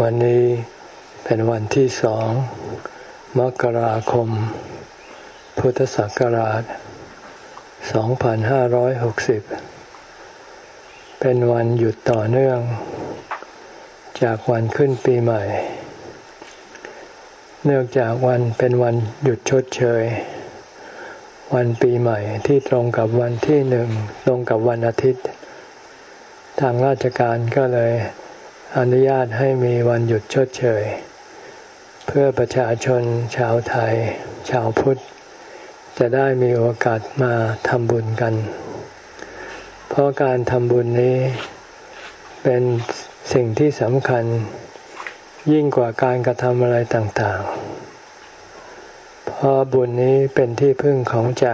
วันนี้เป็นวันที่สองมกราคม พุทธศักราช 2560 เป็นวันหยุดต่อเนื่อง จากวันขึ้นปีใหม่ เนื่องจากวันเป็นวันหยุดชดเชย วันปีใหม่ที่ตรงกับวันที่หนึ่งตรงกับวันอาทิตย์ ทางราชการก็เลย อนุญาตให้มีวันหยุดชดเชย เพื่อประชาชนชาวไทย ชาวพุทธ จะได้มีโอกาสมาทำบุญกัน เพราะการทำบุญนี้เป็นสิ่งที่สำคัญยิ่งกว่าการกระทำอะไรต่างๆ เพราะบุญนี้เป็นที่พึ่งของใจ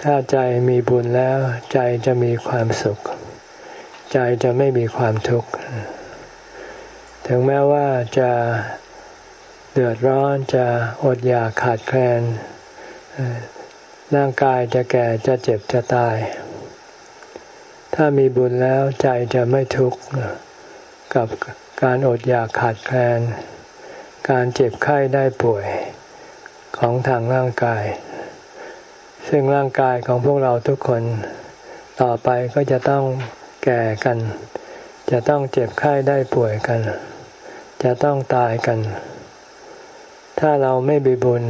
ถ้าใจมีบุญแล้วใจจะมีความสุข ใจจะไม่มีความทุกข์ ถึงแม้ว่าจะเดือดร้อนจะอดอยากขาดแคลนร่างกายจะแก่จะเจ็บจะตาย ถ้ามีบุญแล้วใจจะไม่ทุกข์กับการอดอยากขาดแคลน การเจ็บไข้ได้ป่วยของทางร่างกาย ซึ่งร่างกายของพวกเราทุกคนต่อไปก็จะต้อง แก่กัน จะต้องเจ็บไข้ได้ป่วยกัน จะต้องตายกัน ถ้าเราไม่มีบุญ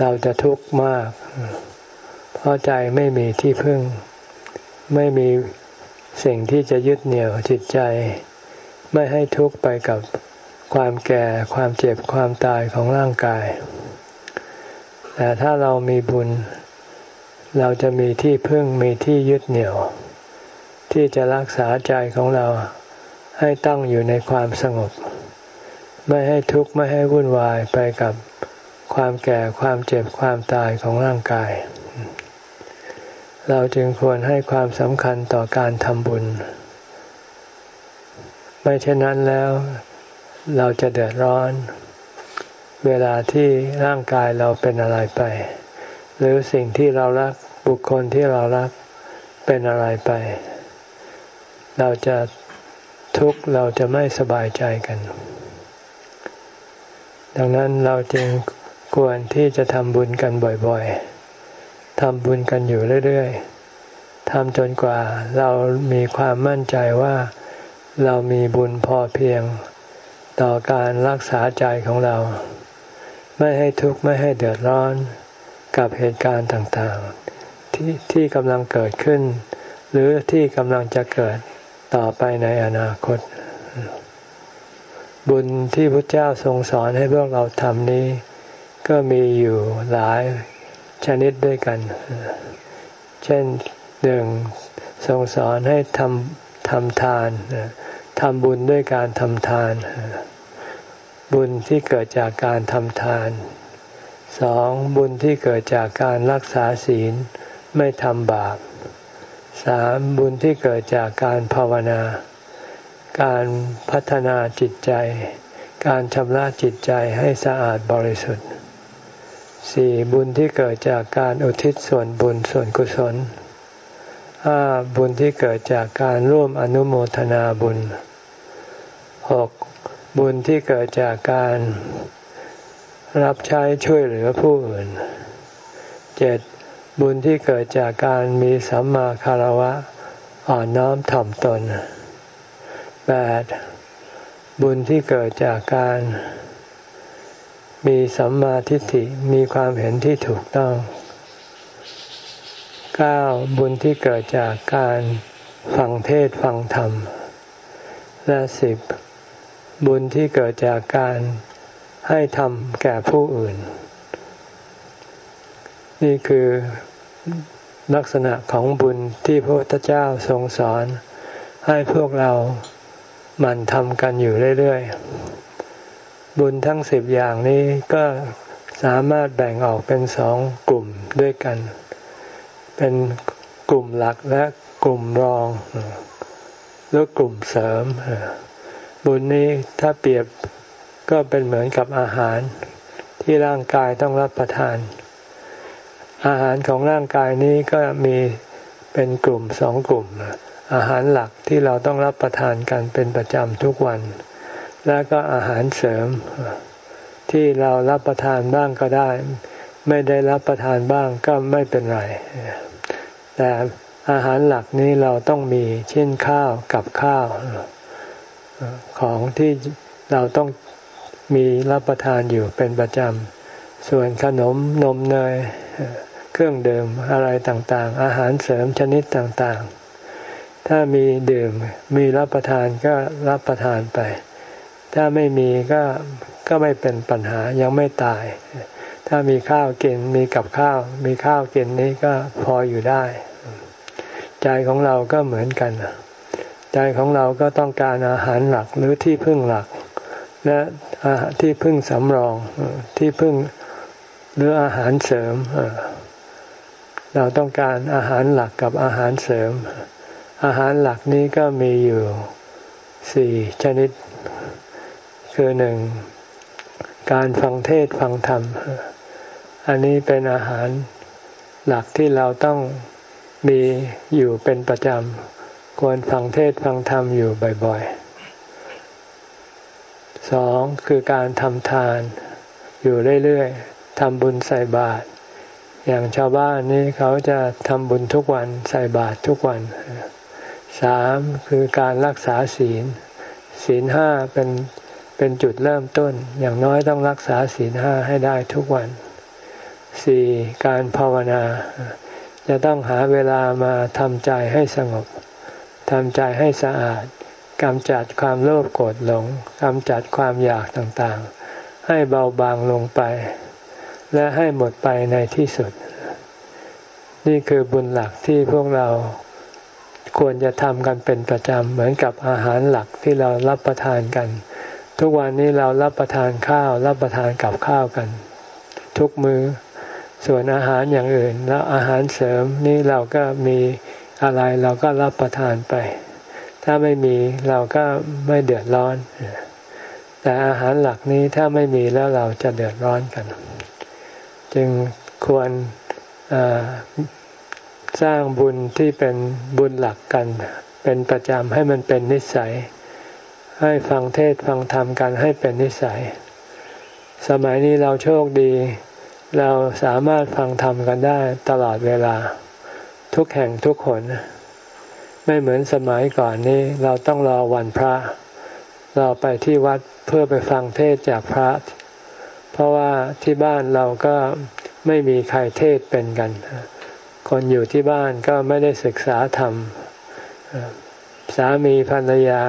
เราจะทุกข์มาก เพราะใจไม่มีที่พึ่ง ไม่มีสิ่งที่จะยึดเหนี่ยวจิตใจ ไม่ให้ทุกข์ไปกับความแก่ความเจ็บความตายของร่างกาย แต่ถ้าเรามีบุญ เราจะมีที่พึ่งมีที่ยึดเหนี่ยว ที่จะรักษาใจของเราให้ตั้งอยู่ในความสงบ ไม่ให้ทุกข์ไม่ให้วุ่นวายไปกับความแก่ความเจ็บความตายของร่างกาย เราจึงควรให้ความสำคัญต่อการทำบุญ ไม่เช่นนั้นแล้วเราจะเดือดร้อน เวลาที่ร่างกายเราเป็นอะไรไป หรือสิ่งที่เรารักบุคคลที่เรารักเป็นอะไรไป เราจะทุกข์เราจะไม่สบายใจกัน ดังนั้นเราจึงควรที่จะทำบุญกันบ่อยๆทำบุญกันอยู่เรื่อยๆทำจนกว่าเรามีความมั่นใจว่าเรามีบุญพอเพียงต่อการรักษาใจของเรา ไม่ให้ทุกข์ไม่ให้เดือดร้อนกับเหตุการณ์ต่างๆ ที่ที่กำลังเกิดขึ้น หรือที่กำลังจะเกิด ต่อไปในอนาคต บุญที่พระเจ้าทรงสอนให้พวกเราทำนี้ ก็มีอยู่หลายชนิดด้วยกัน เช่นหนึ่งทรงสอนให้ทำทำทานทำบุญด้วยการทำทาน บุญที่เกิดจากการทำทานสองบุญที่เกิดจากการรักษาศีลไม่ทำบาป สามบุญที่เกิดจากการภาวนา การพัฒนาจิตใจ การชำระจิตใจให้สะอาดบริสุทธิ์สี่บุญที่เกิดจากการอุทิศส่วนบุญส่วนกุศลห้าบุญที่เกิดจากการร่วมอนุโมทนาบุญหกบุญที่เกิดจากการรับใช้ช่วยเหลือผู้อื่นเจ็ด บุญที่เกิดจากการมีสัมมาคารวะอ่อนน้อมถ่อมตนแปดบุญที่เกิดจากการ มีสัมมาทิฏฐิมีความเห็นที่ถูกต้องเก้าบุญที่เกิดจากการฟังเทศฟังธรรม และสิบบุญที่เกิดจากการให้ทำแก่ผู้อื่น นี่คือลักษณะของบุญที่พระพุทธเจ้าทรงสอน ให้พวกเราหมั่นทำกันอยู่เรื่อยๆ บุญทั้งสิบอย่างนี้ก็สามารถแบ่งออกเป็นสองกลุ่มด้วยกัน เป็นกลุ่มหลักและกลุ่มรองหรือกลุ่มเสริม บุญนี้ถ้าเปรียบก็เป็นเหมือนกับอาหารที่ร่างกายต้องรับประทาน อาหารของร่างกายนี้ก็มีเป็นกลุ่มสองกลุ่ม อาหารหลักที่เราต้องรับประทานกันเป็นประจำทุกวัน แล้วก็อาหารเสริม ที่เรารับประทานบ้างก็ได้ ไม่ได้รับประทานบ้างก็ไม่เป็นไร แต่อาหารหลักนี้เราต้องมีเช่นข้าวกับข้าว ของที่เราต้องมีรับประทานอยู่เป็นประจำ ส่วนขนมนมเนย เครื่องดื่มอะไรต่างๆ อาหารเสริมชนิดต่างๆ ถ้ามีดื่มมีรับประทานก็รับประทานไป ถ้าไม่มีก็ก็ไม่เป็นปัญหายังไม่ตาย ถ้ามีข้าวกินมีกับข้าว มีข้าวกินนี้ก็พออยู่ได้ ใจของเราก็เหมือนกัน ใจของเราก็ต้องการอาหารหลักหรือที่พึ่งหลัก และที่พึ่งสำรองที่พึ่งหรืออาหารเสริม เราต้องการอาหารหลักกับอาหารเสริม อาหารหลักนี้ก็มีอยู่สี่ชนิด คือหนึ่งการฟังเทศฟังธรรม อันนี้เป็นอาหารหลักที่เราต้องมีอยู่เป็นประจำ ควรฟังเทศฟังธรรมอยู่บ่อยๆสองคือการทำทานอยู่เรื่อยๆทำบุญใส่บาตร อย่างชาวบ้านนี่เขาจะทำบุญทุกวันใส่บาตรทุกวันสามคือการรักษาศีล ศีลห้าเป็นเป็นจุดเริ่มต้น อย่างน้อยต้องรักษาศีลห้าให้ได้ทุกวันสี่การภาวนา จะต้องหาเวลามาทำใจให้สงบทำใจให้สะอาดกำจัดความโลภโกรธหลงกำจัดความอยากต่างๆ ให้เบาบางลงไป และให้หมดไปในที่สุด นี่คือบุญหลักที่พวกเราควรจะทำกันเป็นประจำเหมือนกับอาหารหลักที่เรารับประทานกัน ทุกวันนี้เรารับประทานข้าวรับประทานกับข้าวกัน ทุกมือส่วนอาหารอย่างอื่น แล้วอาหารเสริมนี่เราก็มีอะไรเราก็รับประทานไป ถ้าไม่มีเราก็ไม่เดือดร้อน แต่อาหารหลักนี้ถ้าไม่มีแล้วเราจะเดือดร้อนกัน จึงควรสร้างบุญที่เป็นบุญหลักกัน เป็นประจำให้มันเป็นนิสัย ให้ฟังเทศฟังธรรมกันให้เป็นนิสัย สมัยนี้เราโชคดี เราสามารถฟังธรรมกันได้ตลอดเวลา ทุกแห่งทุกคนไม่เหมือนสมัยก่อนนี้เราต้องรอวันพระ เราไปที่วัดเพื่อไปฟังเทศจากพระ เพราะว่าที่บ้านเราก็ไม่มีใครเทศเป็นกัน คนอยู่ที่บ้านก็ไม่ได้ศึกษาธรรม สามีภรรยา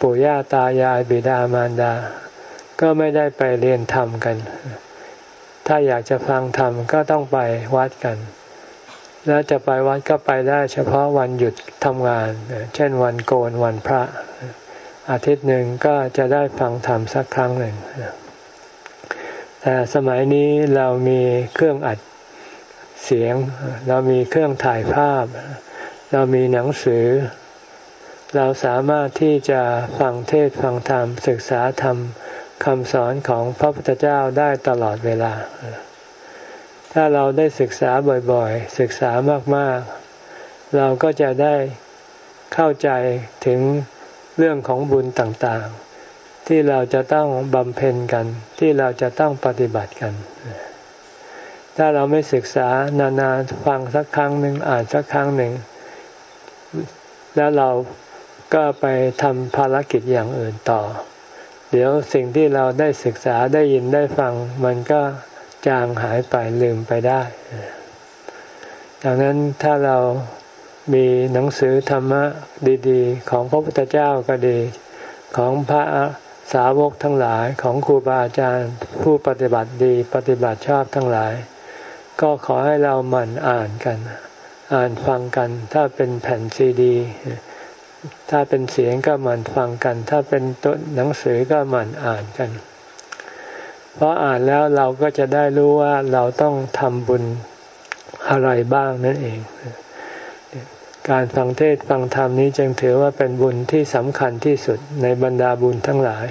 ปู่ย่าตายายบิดามารดา ก็ไม่ได้ไปเรียนธรรมกัน ถ้าอยากจะฟังธรรมก็ต้องไปวัดกัน แล้วจะไปวัดก็ไปได้เฉพาะวันหยุดทำงาน เช่นวันโกนวันพระ อาทิตย์หนึ่งก็จะได้ฟังธรรมสักครั้งหนึ่ง แต่สมัยนี้เรามีเครื่องอัดเสียง เรามีเครื่องถ่ายภาพ เรามีหนังสือ เราสามารถที่จะฟังเทศฟังธรรม ศึกษาธรรมคำสอนของพระพุทธเจ้าได้ตลอดเวลา ถ้าเราได้ศึกษาบ่อยๆ ศึกษามากๆ เราก็จะได้เข้าใจถึงเรื่องของบุญต่างๆ ที่เราจะต้องบำเพ็ญกัน ที่เราจะต้องปฏิบัติกัน ถ้าเราไม่ศึกษานานๆฟังสักครั้งหนึ่งอ่านสักครั้งหนึ่ง แล้วเราก็ไปทำภารกิจอย่างอื่นต่อ เดี๋ยวสิ่งที่เราได้ศึกษาได้ยินได้ฟัง มันก็จางหายไปลืมไปได้ ดังนั้นถ้าเรามีหนังสือธรรมะดี ๆ ของพระพุทธเจ้าก็ดี ของพระ สาวกทั้งหลายของครูบาอาจารย์ผู้ปฏิบัติดีปฏิบัติชอบทั้งหลาย ก็ขอให้เราหมั่นอ่านกัน อ่านฟังกัน ถ้าเป็นแผ่นซีดี ถ้าเป็นเสียงก็หมั่นฟังกัน ถ้าเป็นตัวหนังสือก็หมั่นอ่านกัน เพราะอ่านแล้วเราก็จะได้รู้ว่าเราต้องทำบุญอะไรบ้างนั่นเอง การฟังเทศฟังธรรมนี้จึงถือว่าเป็นบุญที่สำคัญที่สุดในบรรดาบุญทั้งหลาย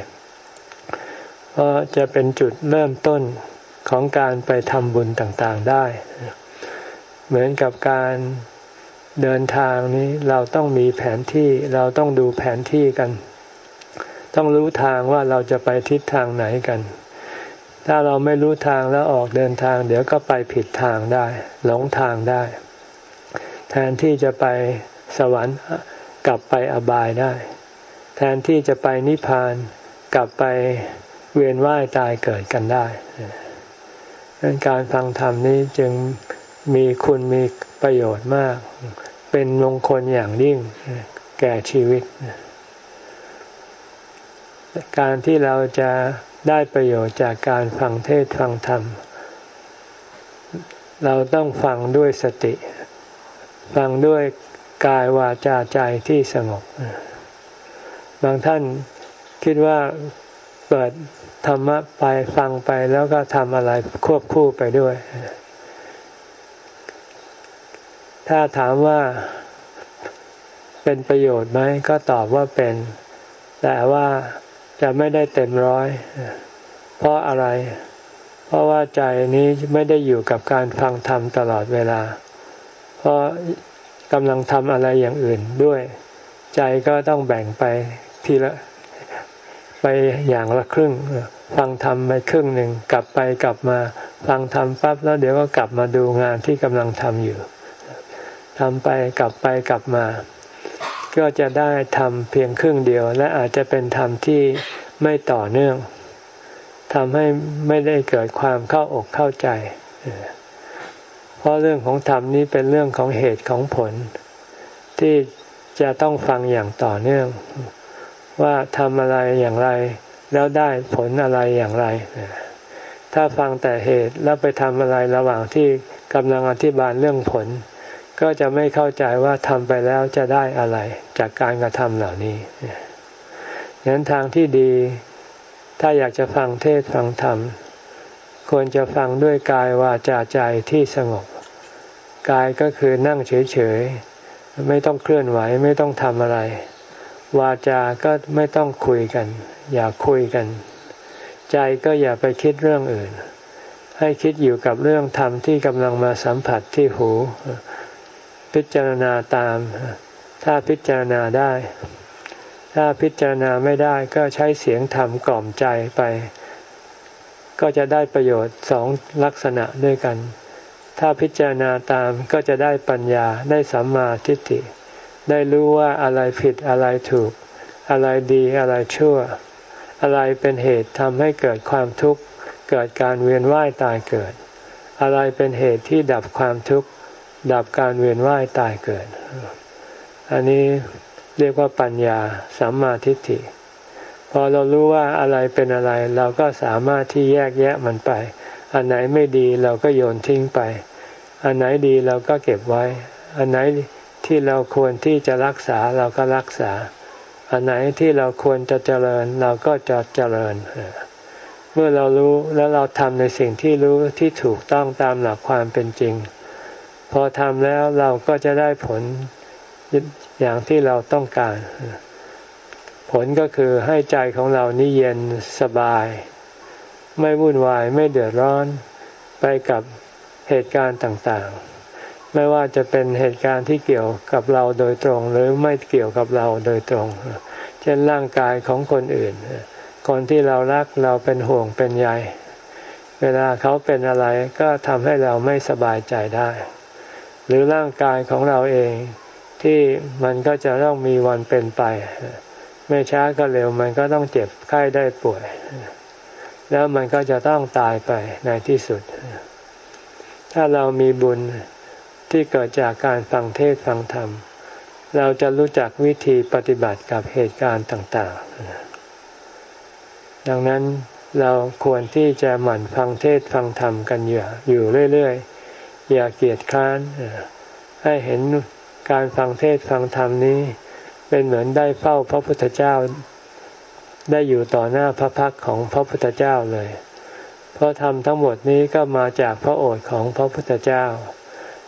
เพราะจะเป็นจุดเริ่มต้นของการไปทำบุญต่างๆได้ เหมือนกับการเดินทางนี้เราต้องมีแผนที่เราต้องดูแผนที่กัน ต้องรู้ทางว่าเราจะไปทิศทางไหนกัน ถ้าเราไม่รู้ทางแล้วออกเดินทาง เดี๋ยวก็ไปผิดทางได้ หลงทางได้ แทนที่จะไปสวรรค์กลับไปอบายได้ แทนที่จะไปนิพพานกลับไป เวียนว่ายตายเกิดกันได้ดังนั้นการฟังธรรมนี้จึงมีคุณมีประโยชน์มาก เป็นมงคลอย่างยิ่งแก่ชีวิต การที่เราจะได้ประโยชน์จากการฟังเทศฟังธรรม เราต้องฟังด้วยสติ ฟังด้วยกายวาจาใจที่สงบ บางท่านคิดว่าเปิด ธรรมะไปฟังไปแล้วก็ทำอะไรควบคู่ไปด้วย ถ้าถามว่าเป็นประโยชน์ไหมก็ตอบว่าเป็น แต่ว่าจะไม่ได้เต็มร้อย เพราะอะไร เพราะว่าใจนี้ไม่ได้อยู่กับการฟังธรรมตลอดเวลา เพราะกำลังทำอะไรอย่างอื่นด้วย ใจก็ต้องแบ่งไปทีละ ไปอย่างละครึ่ง ฟังธรรมไปครึ่งหนึ่งกลับไปกลับมา ฟังธรรมปั๊บแล้วเดี๋ยวก็กลับมาดูงานที่กำลังทำอยู่ทำไปกลับไปกลับมา ก็จะได้ทำเพียงครึ่งเดียว และอาจจะเป็นธรรมที่ไม่ต่อเนื่องทำให้ไม่ได้เกิดความเข้าอกเข้าใจ เพราะเรื่องของธรรมนี้เป็นเรื่องของเหตุของผล ที่จะต้องฟังอย่างต่อเนื่อง ว่าทำอะไรอย่างไร แล้วได้ผลอะไรอย่างไร ถ้าฟังแต่เหตุแล้วไปทำอะไรระหว่างที่กำลังอธิบายเรื่องผล ก็จะไม่เข้าใจว่าทำไปแล้วจะได้อะไร จากการกระทำเหล่านี้ฉะนั้นทางที่ดี ถ้าอยากจะฟังเทศฟังธรรม ควรจะฟังด้วยกายวาจาใจที่สงบ กายก็คือนั่งเฉยๆ ไม่ต้องเคลื่อนไหวไม่ต้องทำอะไร วาจาก็ไม่ต้องคุยกัน อย่าคุยกัน ใจก็อย่าไปคิดเรื่องอื่น ให้คิดอยู่กับเรื่องธรรมที่กำลังมาสัมผัสที่หู พิจารณาตาม ถ้าพิจารณาได้ ถ้าพิจารณาไม่ได้ก็ใช้เสียงธรรมกล่อมใจไป ก็จะได้ประโยชน์สองลักษณะด้วยกัน ถ้าพิจารณาตามก็จะได้ปัญญาได้สัมมาทิฏฐิ ได้รู้ว่าอะไรผิดอะไรถูก อะไรดีอะไรชั่ว อะไรเป็นเหตุทำให้เกิดความทุกข์เกิดการเวียนว่ายตายเกิด อะไรเป็นเหตุที่ดับความทุกข์ดับการเวียนว่ายตายเกิด อันนี้เรียกว่าปัญญาสัมมาทิฏฐิพอเรารู้ว่าอะไรเป็นอะไร เราก็สามารถที่แยกแยะมันไป อันไหนไม่ดีเราก็โยนทิ้งไป อันไหนดีเราก็เก็บไว้ อันไหน ที่เราควรที่จะรักษาเราก็รักษา อันไหนที่เราควรจะเจริญเราก็จะเจริญ เมื่อเรารู้แล้วเราทำในสิ่งที่รู้ที่ถูกต้องตามหลักความเป็นจริง พอทำแล้วเราก็จะได้ผลอย่างที่เราต้องการ ผลก็คือให้ใจของเรานี่เย็นสบาย ไม่วุ่นวายไม่เดือดร้อนไปกับเหตุการณ์ต่างๆ ไม่ว่าจะเป็นเหตุการณ์ที่เกี่ยวกับเราโดยตรง หรือไม่เกี่ยวกับเราโดยตรง เช่นร่างกายของคนอื่น คนที่เรารักเราเป็นห่วงเป็นใยเวลาเขาเป็นอะไรก็ทำให้เราไม่สบายใจได้ หรือร่างกายของเราเองที่มันก็จะต้องมีวันเป็นไป ไม่ช้าก็เร็วมันก็ต้องเจ็บไข้ได้ป่วย แล้วมันก็จะต้องตายไปในที่สุด ถ้าเรามีบุญ ที่เกิดจากการฟังเทศฟังธรรม เราจะรู้จักวิธีปฏิบัติกับเหตุการณ์ต่างๆ ดังนั้นเราควรที่จะหมั่นฟังเทศฟังธรรมกันอยู่อยู่เรื่อยๆ อย่าเกียจค้าน ให้เห็นการฟังเทศฟังธรรมนี้ เป็นเหมือนได้เฝ้าพระพุทธเจ้า ได้อยู่ต่อหน้าพระพักของพระพุทธเจ้าเลย เพราะธรรมทั้งหมดนี้ก็มาจากพระโอษฐ์ของพระพุทธเจ้า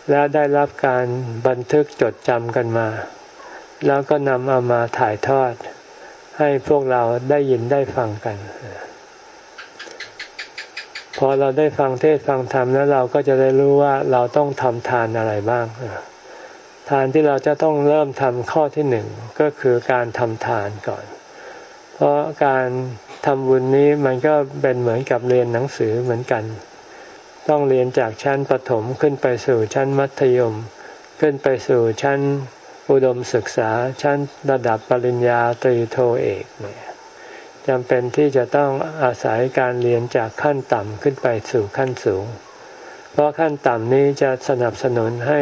และได้รับการบันทึกจดจำกันมา แล้วก็นำเอามาถ่ายทอด ให้พวกเราได้ยินได้ฟังกัน พอเราได้ฟังเทศฟังธรรมแล้วเราก็จะได้รู้ว่าเราต้องทำทานอะไรบ้าง ทานที่เราจะต้องเริ่มทำข้อที่หนึ่งก็คือการทำทานก่อน เพราะการทำบุญนี้มันก็เป็นเหมือนกับเรียนหนังสือเหมือนกัน ต้องเรียนจากชั้นประถมขึ้นไปสู่ชั้นมัธยม ขึ้นไปสู่ชั้นอุดมศึกษาชั้นระดับปริญญาตรีโทเอกเนี่ยจำเป็นที่จะต้องอาศัยการเรียนจากขั้นต่ำขึ้นไปสู่ขั้นสูง เพราะขั้นต่ำนี้จะสนับสนุนให้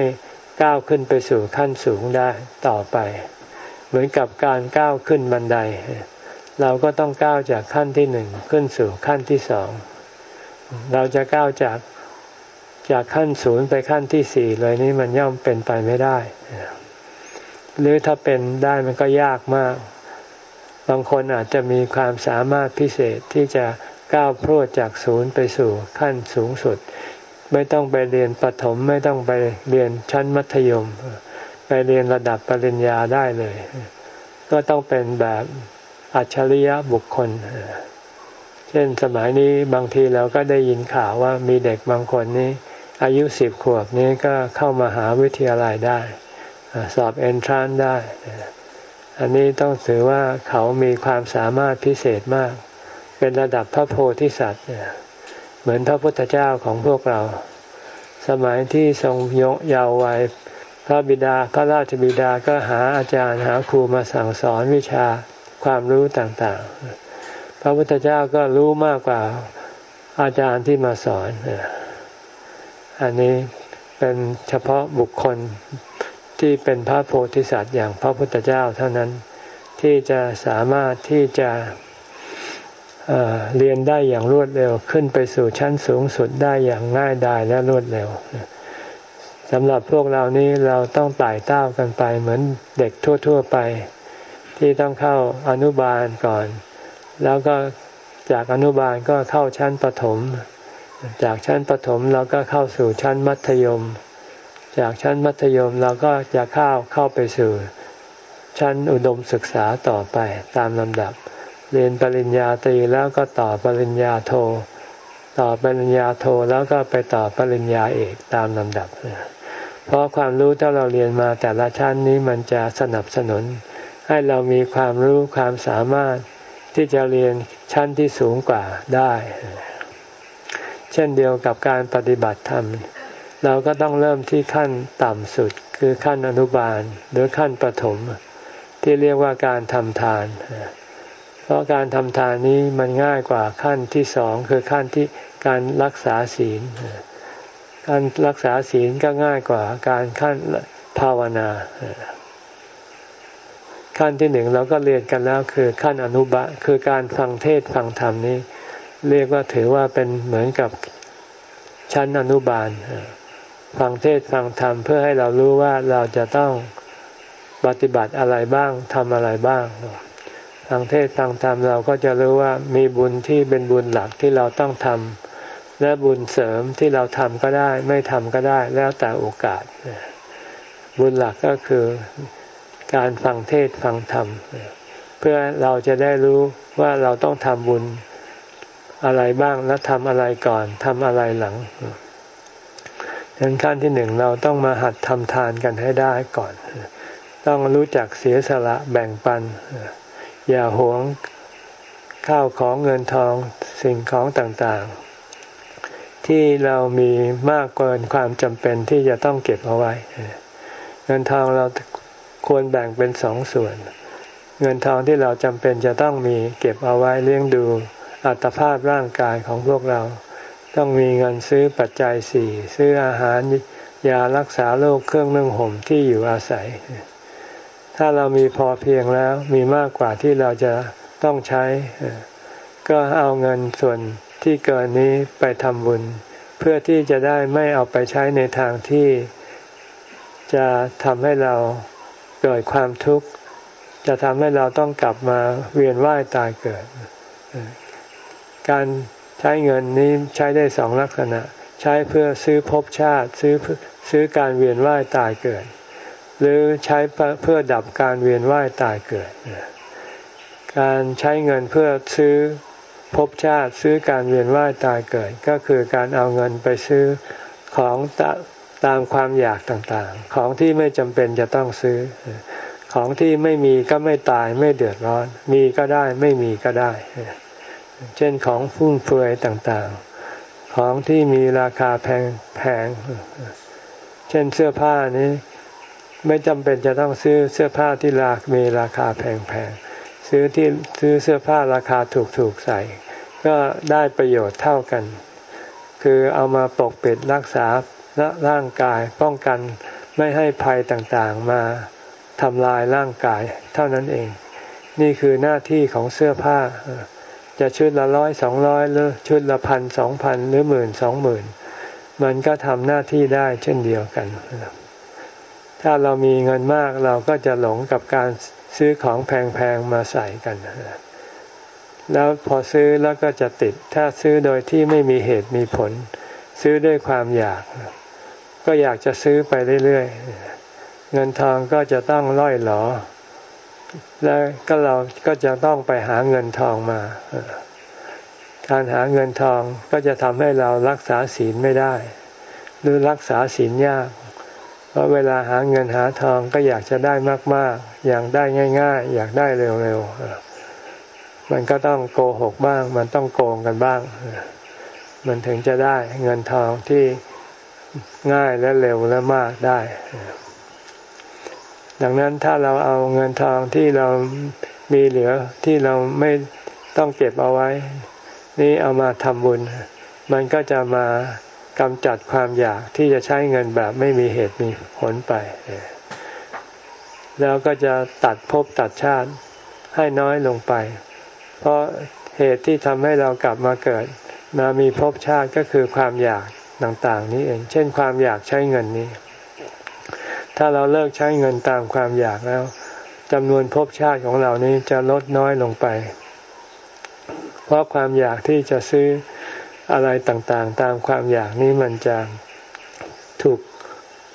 ก้าวขึ้นไปสู่ขั้นสูงได้ต่อไป เหมือนกับการก้าวขึ้นบันได เราก็ต้องก้าวจากขั้นที่หนึ่งขึ้นสู่ขั้นที่สอง เราจะก้าวจากจากขั้นศูนย์ไปขั้นที่สี่เลยนี่มันย่อมเป็นไปไม่ได้ หรือถ้าเป็นได้มันก็ยากมาก บางคนอาจจะมีความสามารถพิเศษที่จะก้าวพรวดจากศูนย์ไปสู่ขั้นสูงสุด ไม่ต้องไปเรียนประถมไม่ต้องไปเรียนชั้นมัธยม ไปเรียนระดับปริญญาได้เลย ก็ต้องเป็นแบบอัจฉริยะบุคคลเช่นสมัยนี้บางทีเราก็ได้ยินข่าวว่ามีเด็กบางคนนี้ อายุสิบขวบนี้ก็เข้ามาหาวิทยาลัยได้ สอบเอนทรานได้ อันนี้ต้องถือว่าเขามีความสามารถพิเศษมาก เป็นระดับพระโพธิสัตว์เหมือนพระพุทธเจ้าของพวกเรา สมัยที่ทรงยกยาววัยพระบิดาพระราชบิดาก็หาอาจารย์หาครูมาสั่งสอนวิชาความรู้ต่างๆ พระพุทธเจ้าก็รู้มากกว่าอาจารย์ที่มาสอน อันนี้เป็นเฉพาะบุคคลที่เป็นพระโพธิสัตว์อย่างพระพุทธเจ้าเท่านั้นที่จะสามารถที่จะเรียนได้อย่างรวดเร็ว ขึ้นไปสู่ชั้นสูงสุดได้อย่างง่ายดายและรวดเร็วสำหรับพวกเรานี้เราต้องไต่เต้ากันไปเหมือนเด็กทั่ว ๆ ไป ที่ต้องเข้าอนุบาลก่อน แล้วก็จากอนุบาลก็เข้าชั้นประถม จากชั้นประถมเราก็เข้าสู่ชั้นมัธยม จากชั้นมัธยมเราก็จะเข้าเข้าไปสู่ชั้นอุดมศึกษาต่อไปตามลำดับ เรียนปริญญาตรีแล้วก็ต่อปริญญาโท ต่อปริญญาโทแล้วก็ไปต่อปริญญาเอกตามลำดับ เพราะความรู้ที่เราเรียนมาแต่ละชั้นนี้มันจะสนับสนุน ให้เรามีความรู้ความสามารถ ที่จะเรียนชั้นที่สูงกว่าได้ เช่นเดียวกับการปฏิบัติธรรม เราก็ต้องเริ่มที่ขั้นต่ำสุดคือขั้นอนุบาลหรือขั้นประถม ที่เรียกว่าการทำทาน เพราะการทำทานนี้มันง่ายกว่าขั้นที่สองคือขั้นที่การรักษาศีล การรักษาศีลก็ง่ายกว่าการขั้นภาวนา ขั้นที่หนึ่งเราก็เรียนกันแล้วคือขั้นอนุบะคือการฟังเทศฟังธรรมนี้ เรียกว่าถือว่าเป็นเหมือนกับชั้นอนุบาล ฟังเทศฟังธรรมเพื่อให้เรารู้ว่าเราจะต้องปฏิบัติอะไรบ้างทำอะไรบ้างฟังเทศฟังธรรมเราก็จะรู้ว่ามีบุญที่เป็นบุญหลักที่เราต้องทำและบุญเสริมที่เราทำก็ได้ ไม่ทำก็ได้แล้วแต่โอกาส บุญหลักก็คือ การฟังเทศฟังธรรม เพื่อเราจะได้รู้ว่าเราต้องทำบุญอะไรบ้างและทำอะไรก่อนทำอะไรหลังดังขั้นที่หนึ่งเราต้องมาหัดทำทานกันให้ได้ก่อน ต้องรู้จักเสียสละแบ่งปัน อย่าหวงข้าวของเงินทองสิ่งของต่างๆ ที่เรามีมากเกินความจำเป็นที่จะต้องเก็บเอาไว้ เงินทองเรา ควรแบ่งเป็นสองส่วน เงินทองที่เราจำเป็นจะต้องมีเก็บเอาไว้เลี้ยงดูอัตภาพร่างกายของพวกเรา ต้องมีเงินซื้อปัจจัยสี่ซื้ออาหารยารักษาโรคเครื่องนึ่งห่มที่อยู่อาศัย ถ้าเรามีพอเพียงแล้วมีมากกว่าที่เราจะต้องใช้ ก็เอาเงินส่วนที่เกินนี้ไปทำบุญ เพื่อที่จะได้ไม่เอาไปใช้ในทางที่จะทำให้เรา เกิดความทุกข์ จะทำให้เราต้องกลับมาเวียนว่ายตายเกิด การใช้เงินนี้ใช้ได้สองลักษณะ ใช้เพื่อซื้อภพชาติซื้อซื้อการเวียนว่ายตายเกิด หรือใช้เพื่อดับการเวียนว่ายตายเกิด การใช้เงินเพื่อซื้อภพชาติซื้อการเวียนว่ายตายเกิด ก็คือการเอาเงินไปซื้อของต ตามความอยากต่างๆ ของที่ไม่จำเป็นจะต้องซื้อ ของที่ไม่มีก็ไม่ตายไม่เดือดร้อน มีก็ได้ไม่มีก็ได้ เช่นของฟุ่มเฟือยต่างๆ ของที่มีราคาแพงแพง เช่นเสื้อผ้านี้ ไม่จำเป็นจะต้องซื้อเสื้อผ้าที่ราคมีราคาแพงๆ ซื้อที่ซื้อเสื้อผ้าราคาถูกๆใส่ ก็ได้ประโยชน์เท่ากัน คือเอามาปกปิดรักษา ร่างกายป้องกันไม่ให้ภัยต่างๆมาทำลายร่างกาย เท่านั้นเอง นี่คือหน้าที่ของเสื้อผ้า จะชุดละร้อยสองร้อยหรือชุดละพันสองพันหรือหมื่นสองหมื่นมันก็ทำหน้าที่ได้เช่นเดียวกัน ถ้าเรามีเงินมากเราก็จะหลงกับการซื้อของแพงๆมาใส่กัน แล้วพอซื้อแล้วก็จะติด ถ้าซื้อโดยที่ไม่มีเหตุมีผล ซื้อด้วยความอยาก ก็อยากจะซื้อไปเรื่อยๆ เงินทองก็จะต้องล่อยหลอ แล้วก็เราก็จะต้องไปหาเงินทองมา การหาเงินทองก็จะทำให้เรารักษาศีลไม่ได้ หรือรักษาศีลยาก เพราะเวลาหาเงินหาทองก็อยากจะได้มากๆ อยากได้ง่าย ๆ อยากได้เร็วๆ มันก็ต้องโกหกบ้าง มันต้องโกงกันบ้าง มันถึงจะได้เงินทองที่ ง่ายและเร็วและมากได้ ดังนั้นถ้าเราเอาเงินทองที่เรามีเหลือที่เราไม่ต้องเก็บเอาไว้ นี้เอามาทำบุญ มันก็จะมากำจัดความอยากที่จะใช้เงินแบบไม่มีเหตุมีผลไป แล้วก็จะตัดภพตัดชาติให้น้อยลงไป เพราะเหตุที่ทำให้เรากลับมาเกิด มามีภพชาติก็คือความอยาก ต่างๆ นี้เอง เช่นความอยากใช้เงินนี้ ถ้าเราเลิกใช้เงินตามความอยากแล้วจำนวนภพชาติของเรานี้จะลดน้อยลงไป เพราะความอยากที่จะซื้ออะไรต่างๆ ตามความอยากนี้มันจะถูก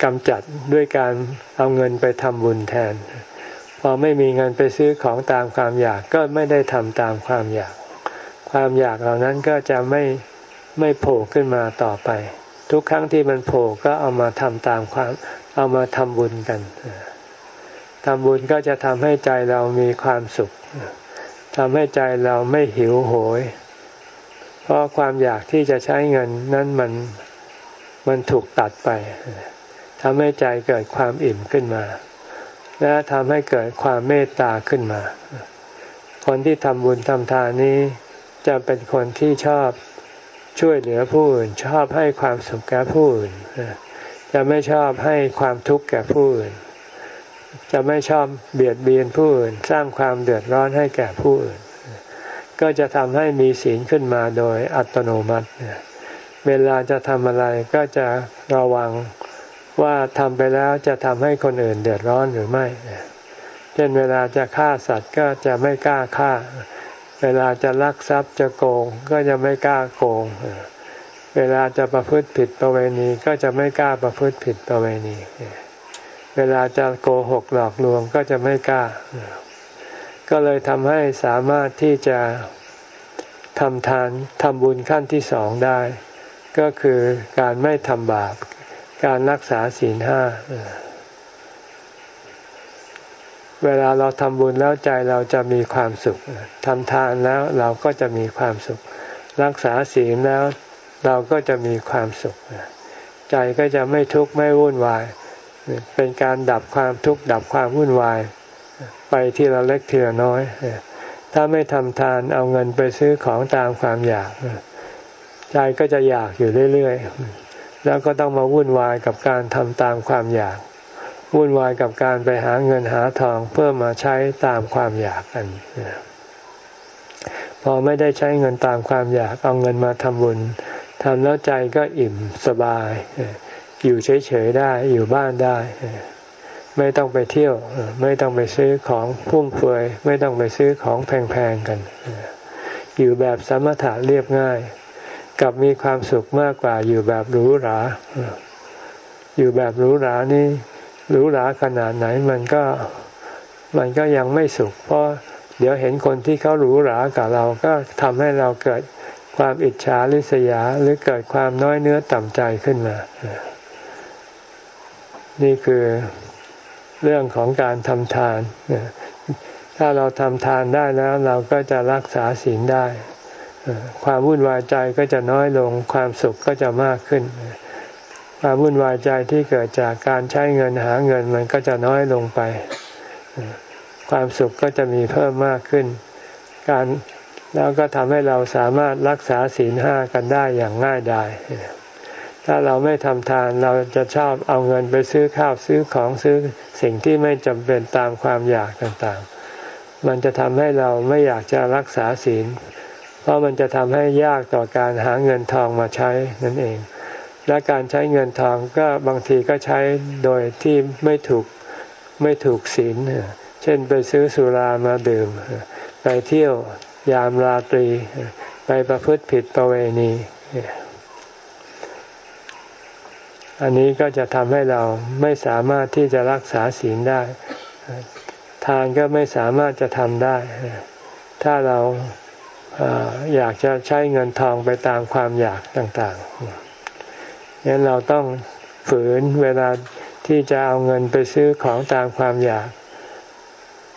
กำจัดด้วยการเอาเงินไปทำบุญแทน พอไม่มีเงินไปซื้อของตามความอยากก็ไม่ได้ทำตามความอยาก ความอยากเหล่านั้นก็จะไม่ ไม่โผล่ขึ้นมาต่อไป ทุกครั้งที่มันโผล่ก็เอามาทำตามความ เอามาทำบุญกันทำบุญก็จะทำให้ใจเรามีความสุขทำให้ใจเราไม่หิวโหย เพราะความอยากที่จะใช้เงินนั้นมันมันถูกตัดไปทำให้ใจเกิดความอิ่มขึ้นมา และทำให้เกิดความเมตตาขึ้นมา คนที่ทำบุญทำทานนี้ จะเป็นคนที่ชอบ ช่วยเหลือผู้อื่น ชอบให้ความสุขแก่ผู้อื่นจะไม่ชอบให้ความทุกข์แก่ผู้อื่น จะไม่ชอบเบียดเบียนผู้อื่น สร้างความเดือดร้อนให้แก่ผู้อื่น ก็จะทำให้มีศีลขึ้นมาโดยอัตโนมัติ เวลาจะทำอะไรก็จะระวังว่าทำไปแล้วจะทำให้คนอื่นเดือดร้อนหรือไม่ เช่นเวลาจะฆ่าสัตว์ก็จะไม่กล้าฆ่า เวลาจะลักทรัพย์จะโกงก็จะไม่กล้าโกง เวลาจะประพฤติผิดประเวณีก็จะไม่กล้าประพฤติผิดประเวณี เวลาจะโกหกหลอกลวงก็จะไม่กล้า ก็เลยทำให้สามารถที่จะทำทานทำบุญขั้นที่สองได้ ก็คือการไม่ทำบาป การรักษาศีลห้า เวลาเราทำบุญแล้วใจเราจะมีความสุขทำทานแล้วเราก็จะมีความสุข รักษาศีลแล้วเราก็จะมีความสุข ใจก็จะไม่ทุกข์ไม่วุ่นวาย เป็นการดับความทุกข์ดับความวุ่นวาย ไปทีละเล็กทีละน้อย ถ้าไม่ทำทานเอาเงินไปซื้อของตามความอยาก ใจก็จะอยากอยู่เรื่อยๆ แล้วก็ต้องมาวุ่นวายกับการทำตามความอยาก วุ่นวายกับการไปหาเงินหาทองเพื่อมาใช้ตามความอยากกัน พอไม่ได้ใช้เงินตามความอยากเอาเงินมาทำบุญทำแล้วใจก็อิ่มสบาย อยู่เฉยๆได้อยู่บ้านได้ ไม่ต้องไปเที่ยว ไม่ต้องไปซื้อของฟุ่มเฟือยไม่ต้องไปซื้อของแพงๆกัน อยู่แบบสมถะเรียบง่าย กับมีความสุขมากกว่าอยู่แบบหรูหราอยู่แบบหรูหรานี่ หรูหราขนาดไหนมันก็มันก็ยังไม่สุข เพราะเดี๋ยวเห็นคนที่เขาหรูหรากับเราก็ทำให้เราเกิดความอิจฉาริษยาหรือเกิดความน้อยเนื้อต่ำใจขึ้นมา นี่คือเรื่องของการทำทาน ถ้าเราทำทานได้แล้ว เราก็จะรักษาศีลได้ ความวุ่นวายใจก็จะน้อยลง ความสุขก็จะมากขึ้น ความวุ่นวายใจที่เกิดจากการใช้เงินหาเงินมันก็จะน้อยลงไป ความสุขก็จะมีเพิ่มมากขึ้น การแล้วก็ทำให้เราสามารถรักษาศีลห้ากันได้อย่างง่ายดายถ้าเราไม่ทำทานเราจะชอบเอาเงินไปซื้อข้าวซื้อของซื้อสิ่งที่ไม่จำเป็นตามความอยากต่างๆ มันจะทำให้เราไม่อยากจะรักษาศีล เพราะมันจะทำให้ยากต่อการหาเงินทองมาใช้นั่นเอง และการใช้เงินทองก็บางทีก็ใช้โดยที่ไม่ถูกไม่ถูกศีล เช่นไปซื้อสุรามาดื่ม ไปเที่ยวยามราตรี ไปประพฤติผิดประเวณี อันนี้ก็จะทำให้เราไม่สามารถที่จะรักษาศีลได้ ทานก็ไม่สามารถจะทำได้ ถ้าเราอยากจะใช้เงินทองไปตามความอยากต่าง ๆ งั้นเราต้องฝืนเวลาที่จะเอาเงินไปซื้อของตามความอยาก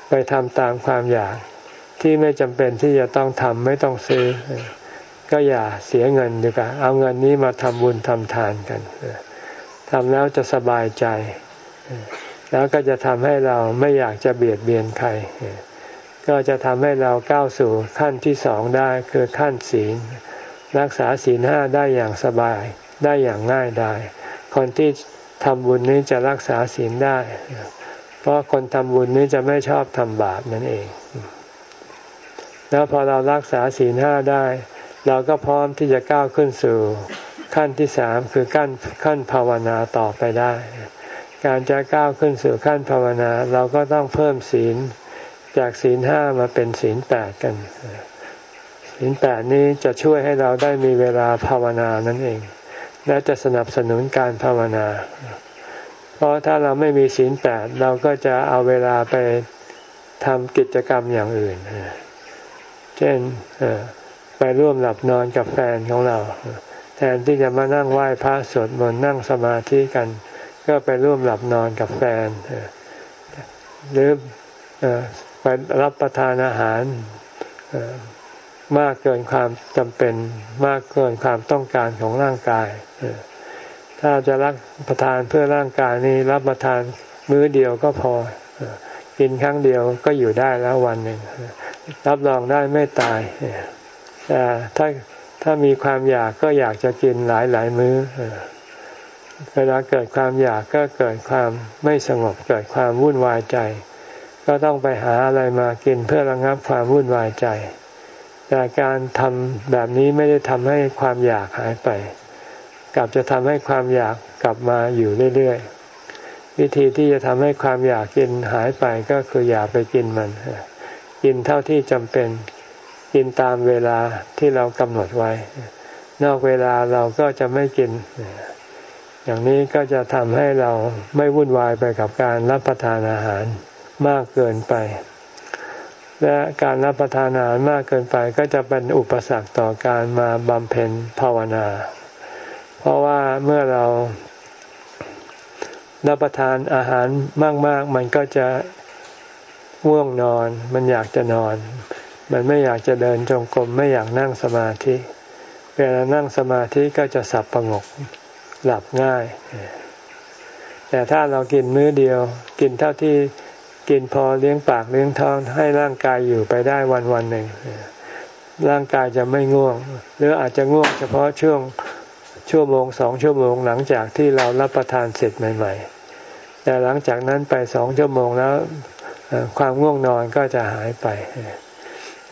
ไปทำตามความอยาก ที่ไม่จำเป็นที่จะต้องทำไม่ต้องซื้อ ก็อย่าเสียเงินดีกว่าเอาเงินนี้มาทำบุญทำทานกันทำแล้วจะสบายใจ แล้วก็จะทำให้เราไม่อยากจะเบียดเบียนใคร ก็จะทำให้เราก้าวสู่ขั้นที่สองได้คือขั้นศีล รักษาศีลห้าได้อย่างสบาย ได้อย่างง่ายได้คนที่ทำบุญนี้จะรักษาศีลได้ เพราะคนทำบุญนี้จะไม่ชอบทำบาปนั่นเอง แล้วพอเรารักษาศีลห้าได้ เราก็พร้อมที่จะก้าวขึ้นสู่ขั้นที่สามคือขั้นขั้นภาวนาต่อไปได้ การจะก้าวขึ้นสู่ขั้นภาวนา เราก็ต้องเพิ่มศีลจากศีลห้ามาเป็นศีลแปดกันศีลแปดนี้จะช่วยให้เราได้มีเวลาภาวนานั่นเอง และจะสนับสนุนการภาวนา เพราะถ้าเราไม่มีศีลแปดเราก็จะเอาเวลาไปทำกิจกรรมอย่างอื่น เช่นไปร่วมหลับนอนกับแฟนของเรา แทนที่จะมานั่งไหว้พระสวดมนต์นั่งสมาธิกัน ก็ไปร่วมหลับนอนกับแฟน หรือไปรับประทานอาหาร มากเกินความจำเป็น มากเกินความต้องการของร่างกาย ถ้าจะรับประทานเพื่อร่างกายนี้รับประทานมื้อเดียวก็พอ กินครั้งเดียวก็อยู่ได้แล้ววันหนึ่ง รับรองได้ไม่ตายแต่ถ้าถ้ามีความอยากก็อยากจะกินหลายหลายมื้อเวลาเกิดความอยากก็เกิดความไม่สงบเกิดความวุ่นวายใจ ก็ต้องไปหาอะไรมากินเพื่อระงับความวุ่นวายใจ แต่การทำแบบนี้ไม่ได้ทำให้ความอยากหายไป กลับจะทำให้ความอยากกลับมาอยู่เรื่อยๆ วิธีที่จะทำให้ความอยากกินหายไปก็คืออย่าไปกินมัน กินเท่าที่จำเป็น กินตามเวลาที่เรากำหนดไว้ นอกเวลาเราก็จะไม่กิน อย่างนี้ก็จะทำให้เราไม่วุ่นวายไปกับการรับประทานอาหารมากเกินไป และการรับประทานอาหารมากเกินไปก็จะเป็นอุปสรรคต่อการมาบำเพ็ญภาวนา เพราะว่าเมื่อเรารับประทานอาหารมากๆ มันก็จะง่วงนอน มันอยากจะนอน มันไม่อยากจะเดินจงกรมไม่อยากนั่งสมาธิ เวลานั่งสมาธิก็จะสับประงกหลับง่าย แต่ถ้าเรากินมื้อเดียว กินเท่าที่ กินพอเลี้ยงปากเลี้ยงท้องให้ร่างกายอยู่ไปได้วันวันหนึ่ง ร่างกายจะไม่ง่วง หรืออาจจะง่วงเฉพาะช่วงชั่วโมงสองชั่วโมงหลังจากที่เรารับประทานเสร็จใหม่ ๆ แต่หลังจากนั้นไปสองชั่วโมงแล้วความง่วงนอนก็จะหายไป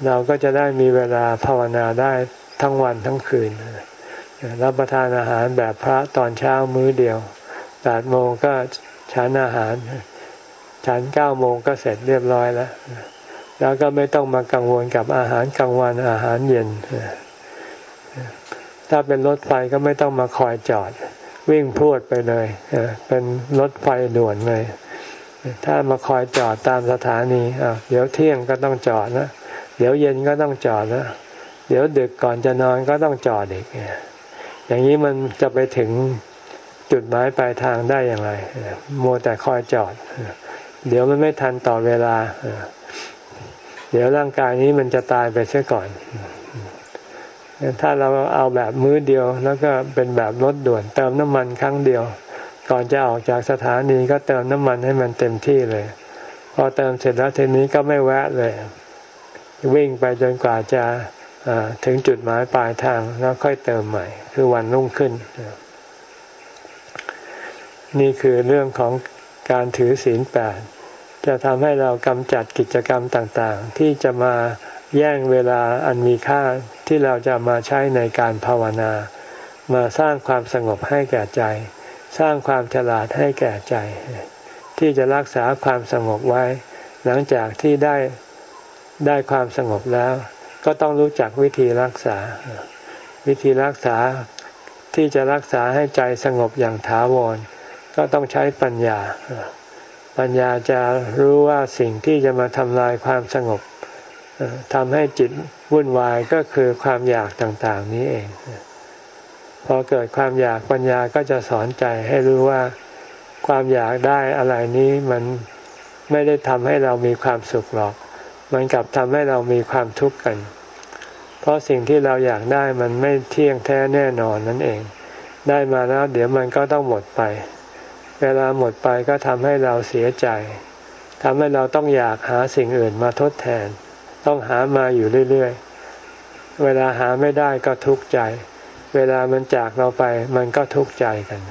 เราก็จะได้มีเวลาภาวนาได้ทั้งวันทั้งคืน รับประทานอาหารแบบพระตอนเช้ามื้อเดียวแปดโมงก็ฉันอาหาร ฉันเก้าโมงก็เสร็จเรียบร้อยแล้ว แล้วก็ไม่ต้องมากังวลกับอาหารกลางวันอาหารเย็น ถ้าเป็นรถไฟก็ไม่ต้องมาคอยจอด วิ่งพรวดไปเลย เป็นรถไฟด่วนเลย ถ้ามาคอยจอดตามสถานีเดี๋ยวเที่ยงก็ต้องจอดนะ เดี๋ยวเย็นก็ต้องจอดแล้วเดี๋ยวดึกก่อนจะนอนก็ต้องจอดอีกอย่างนี้มันจะไปถึงจุดหมายปลายทางได้อย่างไร มัวแต่คอยจอด เดี๋ยวมันไม่ทันต่อเวลา เดี๋ยวร่างกายนี้มันจะตายไปเสียก่อน ถ้าเราเอาแบบมื้อเดียว แล้วก็เป็นแบบรถด่วน เติมน้ำมันครั้งเดียว ก่อนจะออกจากสถานีก็เติมน้ำมันให้มันเต็มที่เลย พอเติมเสร็จแล้วทีนี้ก็ไม่แวะเลย วิ่งไปจนกว่าจะถึงจุดหมายปลายทางแล้วค่อยเติมใหม่ คือวันรุ่งขึ้น นี่คือเรื่องของการถือศีลแปด จะทำให้เรากำจัดกิจกรรมต่างๆ ที่จะมาแย่งเวลาอันมีค่าที่เราจะมาใช้ในการภาวนา มาสร้างความสงบให้แก่ใจ สร้างความฉลาดให้แก่ใจ ที่จะรักษาความสงบไว้ หลังจากที่ได้ได้ความสงบแล้ว ก็ต้องรู้จักวิธีรักษา วิธีรักษาที่จะรักษาให้ใจสงบอย่างถาวร ก็ต้องใช้ปัญญา ปัญญาจะรู้ว่าสิ่งที่จะมาทำลายความสงบทำให้จิตวุ่นวายก็คือความอยากต่างๆนี้เองพอเกิดความอยากปัญญาก็จะสอนใจให้รู้ว่าความอยากได้อะไรนี้มันไม่ได้ทำให้เรามีความสุขหรอก มันกลับทำให้เรามีความทุกข์กัน เพราะสิ่งที่เราอยากได้มันไม่เที่ยงแท้แน่นอนนั่นเอง ได้มาแล้วเดี๋ยวมันก็ต้องหมดไป เวลาหมดไปก็ทำให้เราเสียใจทำให้เราต้องอยากหาสิ่งอื่นมาทดแทน ต้องหามาอยู่เรื่อยๆ เวลาหาไม่ได้ก็ทุกข์ใจ เวลามันจากเราไปมันก็ทุกข์ใจกัน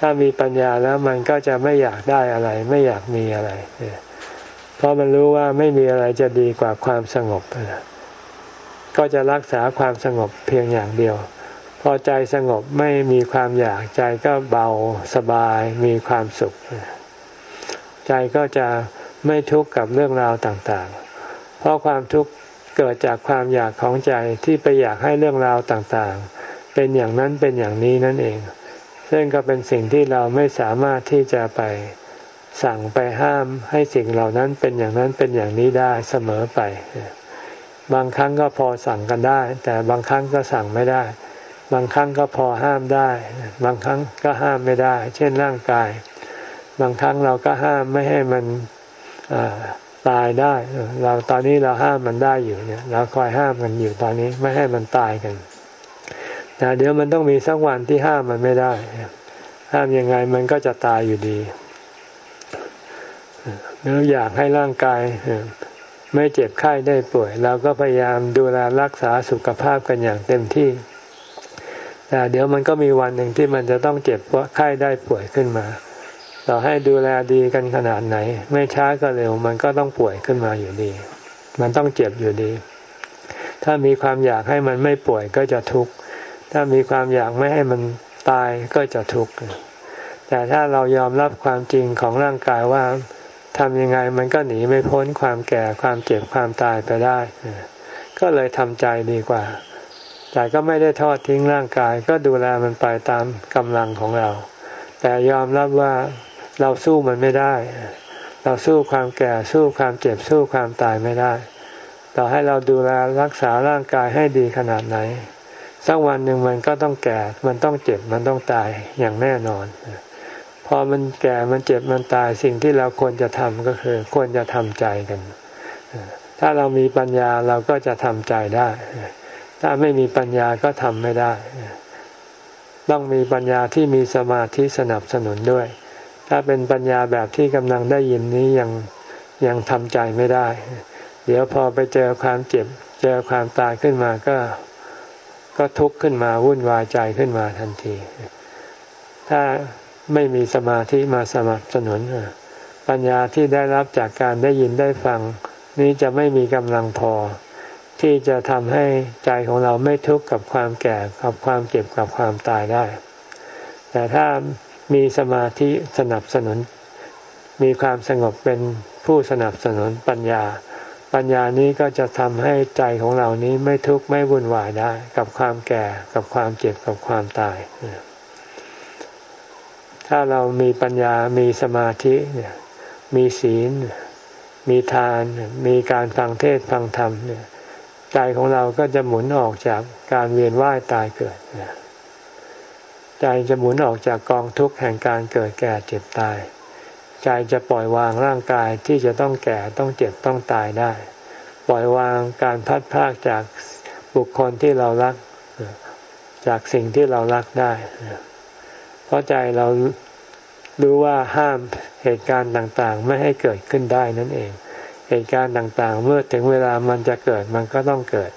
ถ้ามีปัญญาแล้วมันก็จะไม่อยากได้อะไร ไม่อยากมีอะไร เพราะมันรู้ว่าไม่มีอะไรจะดีกว่าความสงบ ก็จะรักษาความสงบเพียงอย่างเดียว พอใจสงบไม่มีความอยากใจก็เบาสบายมีความสุข ใจก็จะไม่ทุกข์กับเรื่องราวต่างๆ เพราะความทุกข์เกิดจากความอยากของใจที่ไปอยากให้เรื่องราวต่างๆ เป็นอย่างนั้นเป็นอย่างนี้นั่นเอง ซึ่งก็เป็นสิ่งที่เราไม่สามารถที่จะไปสั่งไปห้ามให้สิ่งเหล่านั้นเป็นอย่างนั้นเป็นอย่างนี้ได้เสมอไป บางครั้งก็พอสั่งกันได้ แต่บางครั้งก็สั่งไม่ได้ บางครั้งก็พอห้ามได้ บางครั้งก็ห้ามไม่ได้ เช่นร่างกาย บางครั้งเราก็ห้ามไม่ให้มันตายได้ เราตอนนี้เราห้ามมันได้อยู่เนี่ย เราคอยห้ามมันอยู่ตอนนี้ไม่ให้มันตายกันแต่เดี๋ยวมันต้องมีสักวันที่ห้ามมันไม่ได้ ห้ามยังไงมันก็จะตายอยู่ดีเราอยากให้ร่างกายไม่เจ็บไข้ได้ป่วยเราก็พยายามดูแลรักษาสุขภาพกันอย่างเต็มที่ แต่เดี๋ยวมันก็มีวันหนึ่งที่มันจะต้องเจ็บไข้ได้ป่วยขึ้นมาต่อให้ดูแลดีกันขนาดไหน ไม่ช้าก็เร็ว มันก็ต้องป่วยขึ้นมาอยู่ดี มันต้องเจ็บอยู่ดี ถ้ามีความอยากให้มันไม่ป่วยก็จะทุกข์ถ้ามีความอยากไม่ให้มันตายก็จะทุกข์แต่ถ้าเรายอมรับความจริงของร่างกายว่าทำยังไงมันก็หนีไม่พ้นความแก่ความเจ็บความตายไปได้ ก็เลยทำใจดีกว่า แต่ก็ไม่ได้ทอดทิ้งร่างกาย ก็ดูแลมันไปตามกำลังของเรา แต่ยอมรับว่าเราสู้มันไม่ได้ เราสู้ความแก่สู้ความเจ็บสู้ความตายไม่ได้ ต่อให้เราดูแลรักษาร่างกายให้ดีขนาดไหนสักวันหนึ่งมันก็ต้องแก่ มันต้องเจ็บ มันต้องตายอย่างแน่นอน พอมันแก่ มันเจ็บ มันตาย สิ่งที่เราควรจะทำก็คือ ควรจะทำใจกัน ถ้าเรามีปัญญาเราก็จะทำใจได้ ถ้าไม่มีปัญญาก็ทำไม่ได้ ต้องมีปัญญาที่มีสมาธิสนับสนุนด้วย ถ้าเป็นปัญญาแบบที่กำลังได้ยินนี้ยังยังทำใจไม่ได้ เดี๋ยวพอไปเจอความเจ็บ เจอความตายขึ้นมาก็ก็ทุกข์ขึ้นมาวุ่นวายใจขึ้นมาทันที ถ้าไม่มีสมาธิมาสนับสนุนปัญญาที่ได้รับจากการได้ยินได้ฟัง นี้จะไม่มีกำลังพอ ที่จะทำให้ใจของเราไม่ทุกข์กับความแก่กับความเจ็บกับความตายได้ แต่ถ้ามีสมาธิสนับสนุน มีความสงบเป็นผู้สนับสนุนปัญญา ปัญญานี้ก็จะทำให้ใจของเรานี้ไม่ทุกข์ไม่วุ่นวายได้กับความแก่กับความเจ็บกับความตาย ถ้าเรามีปัญญามีสมาธิมีศีล มีทาน มีการฟังเทศฟังธรรมเนี่ย ใจของเราก็จะหมุนออกจากการเวียนว่ายตายเกิดใจจะหมุนออกจากกองทุกข์แห่งการเกิดแก่เจ็บตาย ใจจะปล่อยวางร่างกายที่จะต้องแก่ต้องเจ็บต้องตายได้ ปล่อยวางการพัดพากจากบุคคลที่เรารัก จากสิ่งที่เรารักได้ เพราะใจเรารู้ว่าห้ามเหตุการณ์ต่างๆ ไม่ให้เกิดขึ้นได้นั่นเอง เหตุการณ์ต่างๆ เมื่อถึงเวลามันจะเกิดมันก็ต้องเกิด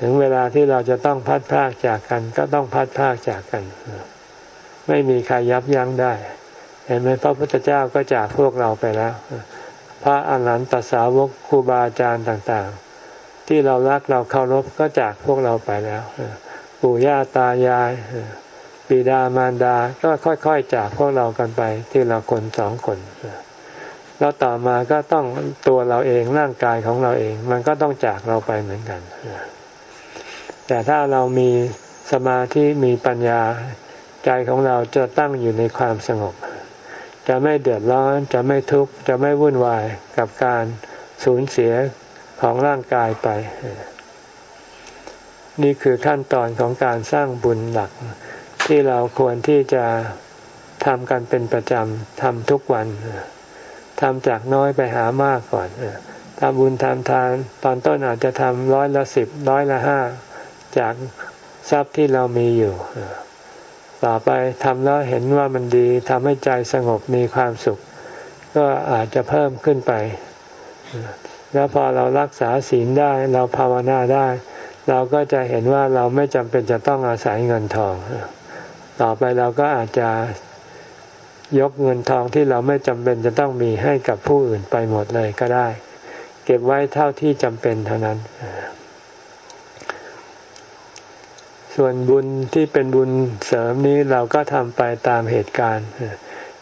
ถึงเวลาที่เราจะต้องพัดพากจากกัน ก็ต้องพัดพากจากกัน ไม่มีใครยับยั้งได้ เห็นไหมพระพุทธเจ้าก็จากพวกเราไปแล้ว พระอรหันตสาวกครูบาอาจารย์ต่างๆ ที่เรารักเราเคารพก็จากพวกเราไปแล้วปู่ย่าตายายบิดามารดาก็ค่อยๆจากพวกเรากันไป ทีละคนสองคน แล้วต่อมาก็ต้องตัวเราเองร่างกายของเราเอง มันก็ต้องจากเราไปเหมือนกัน แต่ถ้าเรามีสมาธิมีปัญญาใจของเราจะตั้งอยู่ในความสงบ จะไม่เดือดร้อน จะไม่ทุกข์ จะไม่วุ่นวายกับการสูญเสียของร่างกายไป นี่คือขั้นตอนของการสร้างบุญหลัก ที่เราควรที่จะทำกันเป็นประจำทำทุกวัน ทำจากน้อยไปหามากก่อนทำบุญทำทาน ตอนต้นอาจจะทำร้อยละสิบร้อยละห้าจากทรัพย์ที่เรามีอยู่ ต่อไปทำแล้วเห็นว่ามันดีทำให้ใจสงบมีความสุข ก็อาจจะเพิ่มขึ้นไป แล้วพอเรารักษาศีลได้เราภาวนาได้ เราก็จะเห็นว่าเราไม่จำเป็นจะต้องอาศัยเงินทอง ต่อไปเราก็อาจจะ ยกเงินทองที่เราไม่จำเป็นจะต้องมีให้กับผู้อื่นไปหมดเลยก็ได้ เก็บไว้เท่าที่จำเป็นเท่านั้น ส่วนบุญที่เป็นบุญเสริมนี้เราก็ทำไปตามเหตุการณ์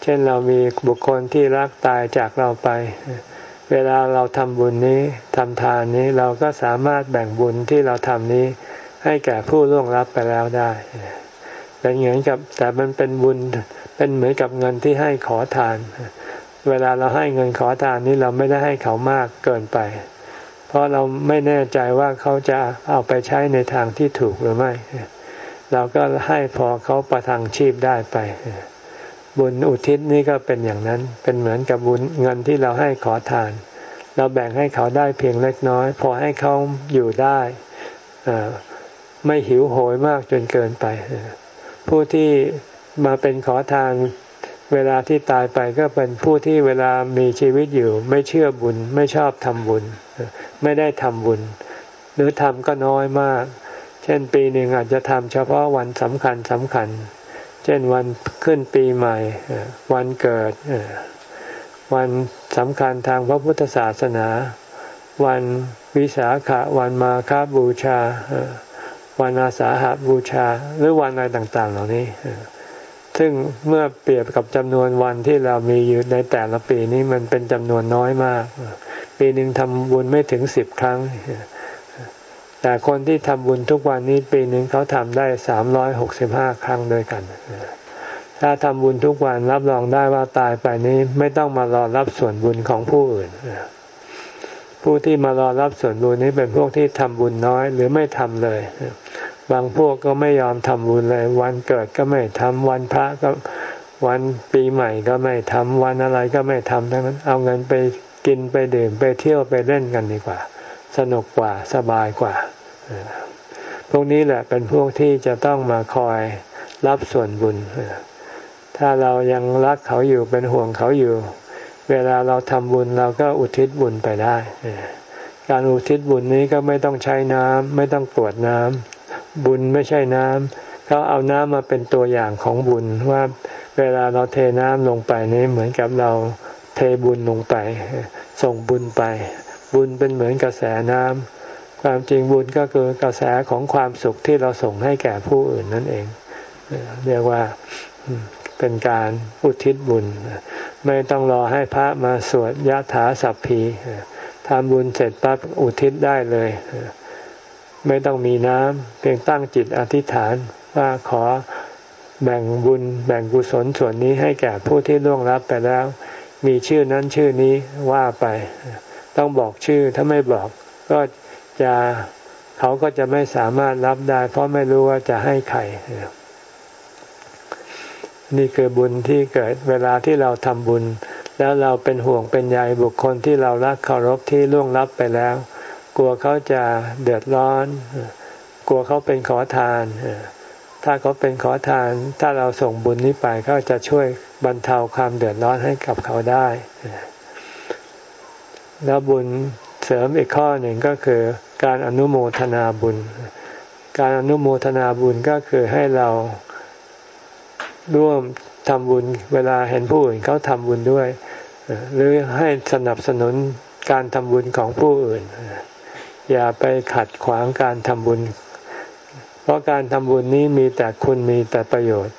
เช่นเรามีบุคคลที่รักตายจากเราไป เวลาเราทำบุญนี้ทำทานนี้เราก็สามารถแบ่งบุญที่เราทำนี้ให้แก่ผู้ล่วงลับไปแล้วได้ เป็นเหมือนกับแต่มันเป็นบุญเป็นเหมือนกับเงินที่ให้ขอทาน เวลาเราให้เงินขอทานนี้เราไม่ได้ให้เขามากเกินไป เพราะเราไม่แน่ใจว่าเขาจะเอาไปใช้ในทางที่ถูกหรือไม่ เราก็ให้พอเขาประทังชีพได้ไป บุญอุทิศนี่ก็เป็นอย่างนั้น เป็นเหมือนกับบุญเงินที่เราให้ขอทาน เราแบ่งให้เขาได้เพียงเล็กน้อย พอให้เขาอยู่ได้ไม่หิวโหยมากจนเกินไป ผู้ที่มาเป็นขอทานเวลาที่ตายไปก็เป็นผู้ที่เวลามีชีวิตอยู่ ไม่เชื่อบุญ ไม่ชอบทำบุญ ไม่ได้ทำบุญ หรือทำก็น้อยมาก เช่นปีหนึ่งอาจจะทำเฉพาะวันสำคัญสำคัญ เช่นวันขึ้นปีใหม่ วันเกิด วันสำคัญทางพระพุทธศาสนา วันวิสาขะวันมาคาบูชา วันอาสาหาบูชาหรือวันอะไรต่าง ๆ เหล่านี้ ซึ่งเมื่อเปรียบกับจำนวนวันที่เรามีอยู่ในแต่ละปีนี้มันเป็นจำนวนน้อยมาก ปีหนึ่งทำบุญไม่ถึงสิบครั้ง แต่คนที่ทำบุญทุกวันนี้ปีหนึ่งเขาทำได้สามร้อยหกสิบห้าครั้งด้วยกัน ถ้าทำบุญทุกวันรับรองได้ว่าตายไปนี้ไม่ต้องมารอรับส่วนบุญของผู้อื่น ผู้ที่มารอรับส่วนบุญนี้เป็นพวกที่ทำบุญน้อยหรือไม่ทำเลย บางพวกก็ไม่ยอมทำบุญเลย วันเกิดก็ไม่ทำวันพระก็วันปีใหม่ก็ไม่ทำวันอะไรก็ไม่ทำทั้งนั้น เอาเงินไปกินไปดื่มไปเที่ยวไปเล่นกันดีกว่า สนุกกว่าสบายกว่า พวกนี้แหละเป็นพวกที่จะต้องมาคอยรับส่วนบุญ ถ้าเรายังรักเขาอยู่เป็นห่วงเขาอยู่ เวลาเราทำบุญเราก็อุทิศบุญไปได้ การอุทิศบุญนี้ก็ไม่ต้องใช้น้ำไม่ต้องตรวจน้ำบุญไม่ใช่น้ำเขาเอาน้ำมาเป็นตัวอย่างของบุญว่าเวลาเราเทน้ำลงไปนี้เหมือนกับเราเทบุญลงไป ส่งบุญไป บุญเป็นเหมือนกระแสน้ำความจริงบุญก็คือกระแสของความสุขที่เราส่งให้แก่ผู้อื่นนั่นเอง เรียกว่า เป็นการอุทิศบุญ ไม่ต้องรอให้พระมาสวดยะถาสัพพีทำบุญเสร็จปั๊บอุทิศได้เลย ไม่ต้องมีน้ำเพียงตั้งจิตอธิษฐานว่าขอแบ่งบุญแบ่งกุศลส่วนนี้ให้แก่ผู้ที่ล่วงลับไปแล้ว มีชื่อนั้นชื่อนี้ว่าไป ต้องบอกชื่อถ้าไม่บอกก็จะเขาก็จะไม่สามารถรับได้ เพราะไม่รู้ว่าจะให้ใคร นี่คือบุญที่เกิดเวลาที่เราทำบุญ แล้วเราเป็นห่วงเป็นใยบุคคลที่เรารักเคารพที่ล่วงลับไปแล้ว กลัวเขาจะเดือดร้อน กลัวเขาเป็นขอทาน ถ้าเขาเป็นขอทาน ถ้าเราส่งบุญนี้ไปก็จะช่วยบรรเทาความเดือดร้อนให้กับเขาได้ แล้วบุญเสริมอีกข้อหนึ่งก็คือการอนุโมทนาบุญ การอนุโมทนาบุญก็คือให้เรา ร่วมทำบุญเวลาเห็นผู้อื่นเขาทำบุญด้วย หรือให้สนับสนุนการทำบุญของผู้อื่น อย่าไปขัดขวางการทำบุญ เพราะการทำบุญนี้มีแต่คุณมีแต่ประโยชน์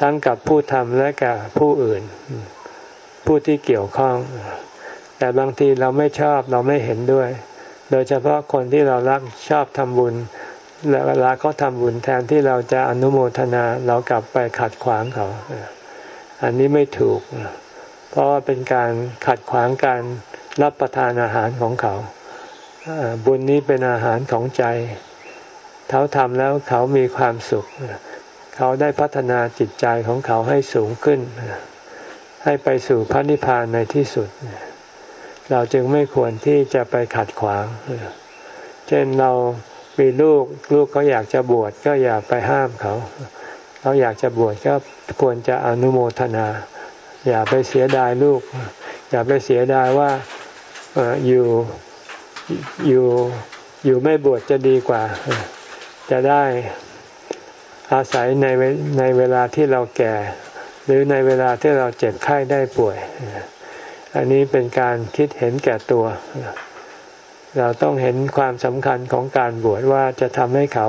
ทั้งกับผู้ทำและกับผู้อื่น ผู้ที่เกี่ยวข้อง แต่บางทีเราไม่ชอบเราไม่เห็นด้วย โดยเฉพาะคนที่เรารักชอบทำบุญ เวลาเขาทำบุญแทนที่เราจะอนุโมทนาเรากลับไปขัดขวางเขา อันนี้ไม่ถูก เพราะว่าเป็นการขัดขวางการรับประทานอาหารของเขาบุญนี้เป็นอาหารของใจ เขาทำแล้วเขามีความสุข เขาได้พัฒนาจิตใจของเขาให้สูงขึ้น ให้ไปสู่พระนิพพานในที่สุด เราจึงไม่ควรที่จะไปขัดขวาง เช่นเรา มีลูกลูกเขาอยากจะบวชก็อย่าไปห้ามเขา เขาอยากจะบวชก็ควรจะอนุโมทนา อย่าไปเสียดายลูก อย่าไปเสียดายว่าอยู่อยู่อยู่ไม่บวชจะดีกว่า จะได้อาศัยในในเวลาที่เราแก่ หรือในเวลาที่เราเจ็บไข้ได้ป่วย อันนี้เป็นการคิดเห็นแก่ตัว เราต้องเห็นความสำคัญของการบวชว่าจะทำให้เขา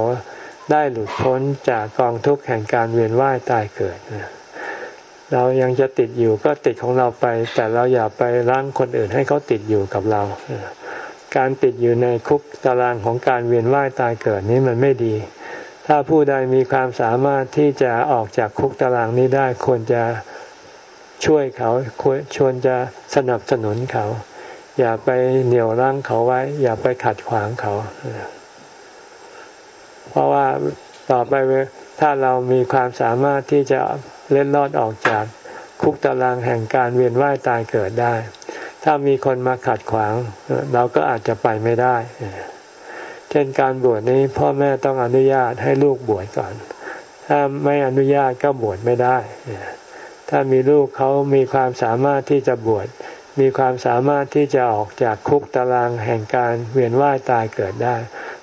ได้หลุดพ้นจากกองทุกข์แห่งการเวียนว่ายตายเกิด เรายังจะติดอยู่ก็ติดของเราไป แต่เราอย่าไปร่างคนอื่นให้เขาติดอยู่กับเรา การติดอยู่ในคุกตารางของการเวียนว่ายตายเกิดนี้มันไม่ดี ถ้าผู้ใดมีความสามารถที่จะออกจากคุกตารางนี้ได้ควรจะช่วยเขาควรจะสนับสนุนเขา อย่าไปเหนี่ยวรั้งเขาไว้ อย่าไปขัดขวางเขา เพราะว่าต่อไปถ้าเรามีความสามารถที่จะเล่นรอดออกจากคุกตารางแห่งการเวียนว่ายตายเกิดได้ ถ้ามีคนมาขัดขวาง เราก็อาจจะไปไม่ได้ เช่นการบวชนี้พ่อแม่ต้องอนุญาตให้ลูกบวชก่อน ถ้าไม่อนุญาตก็บวชไม่ได้ ถ้ามีลูกเขามีความสามารถที่จะบวช มีความสามารถที่จะออกจากคุกตารางแห่งการเวียนว่ายตายเกิดได้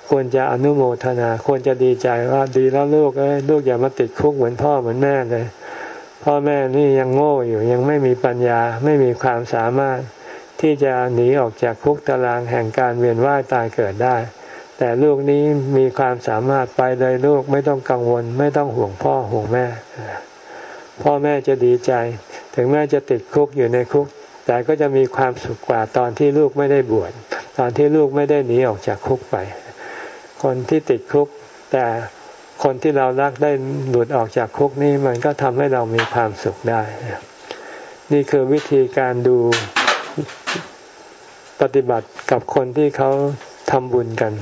ควรจะอนุโมทนา ควรจะดีใจว่าดีแล้วลูกเอ้ยลูกอย่ามาติดคุกเหมือนพ่อเหมือนแม่เลย พ่อแม่นี่ยังโง่อยู่ยังไม่มีปัญญาไม่มีความสามารถที่จะหนีออกจากคุกตารางแห่งการเวียนว่ายตายเกิดได้ แต่ลูกนี้มีความสามารถไปเลยลูกไม่ต้องกังวล ไม่ต้องห่วงพ่อห่วงแม่ พ่อแม่จะดีใจ ถึงแม่จะติดคุกอยู่ในคุก แต่ก็จะมีความสุขกว่าตอนที่ลูกไม่ได้บวชตอนที่ลูกไม่ได้หนีออกจากคุกไป คนที่ติดคุก แต่คนที่เรารักได้หลุดออกจากคุกนี่มันก็ทำให้เรามีความสุขได้ นี่คือวิธีการดูปฏิบัติกับคนที่เขาทำบุญกัน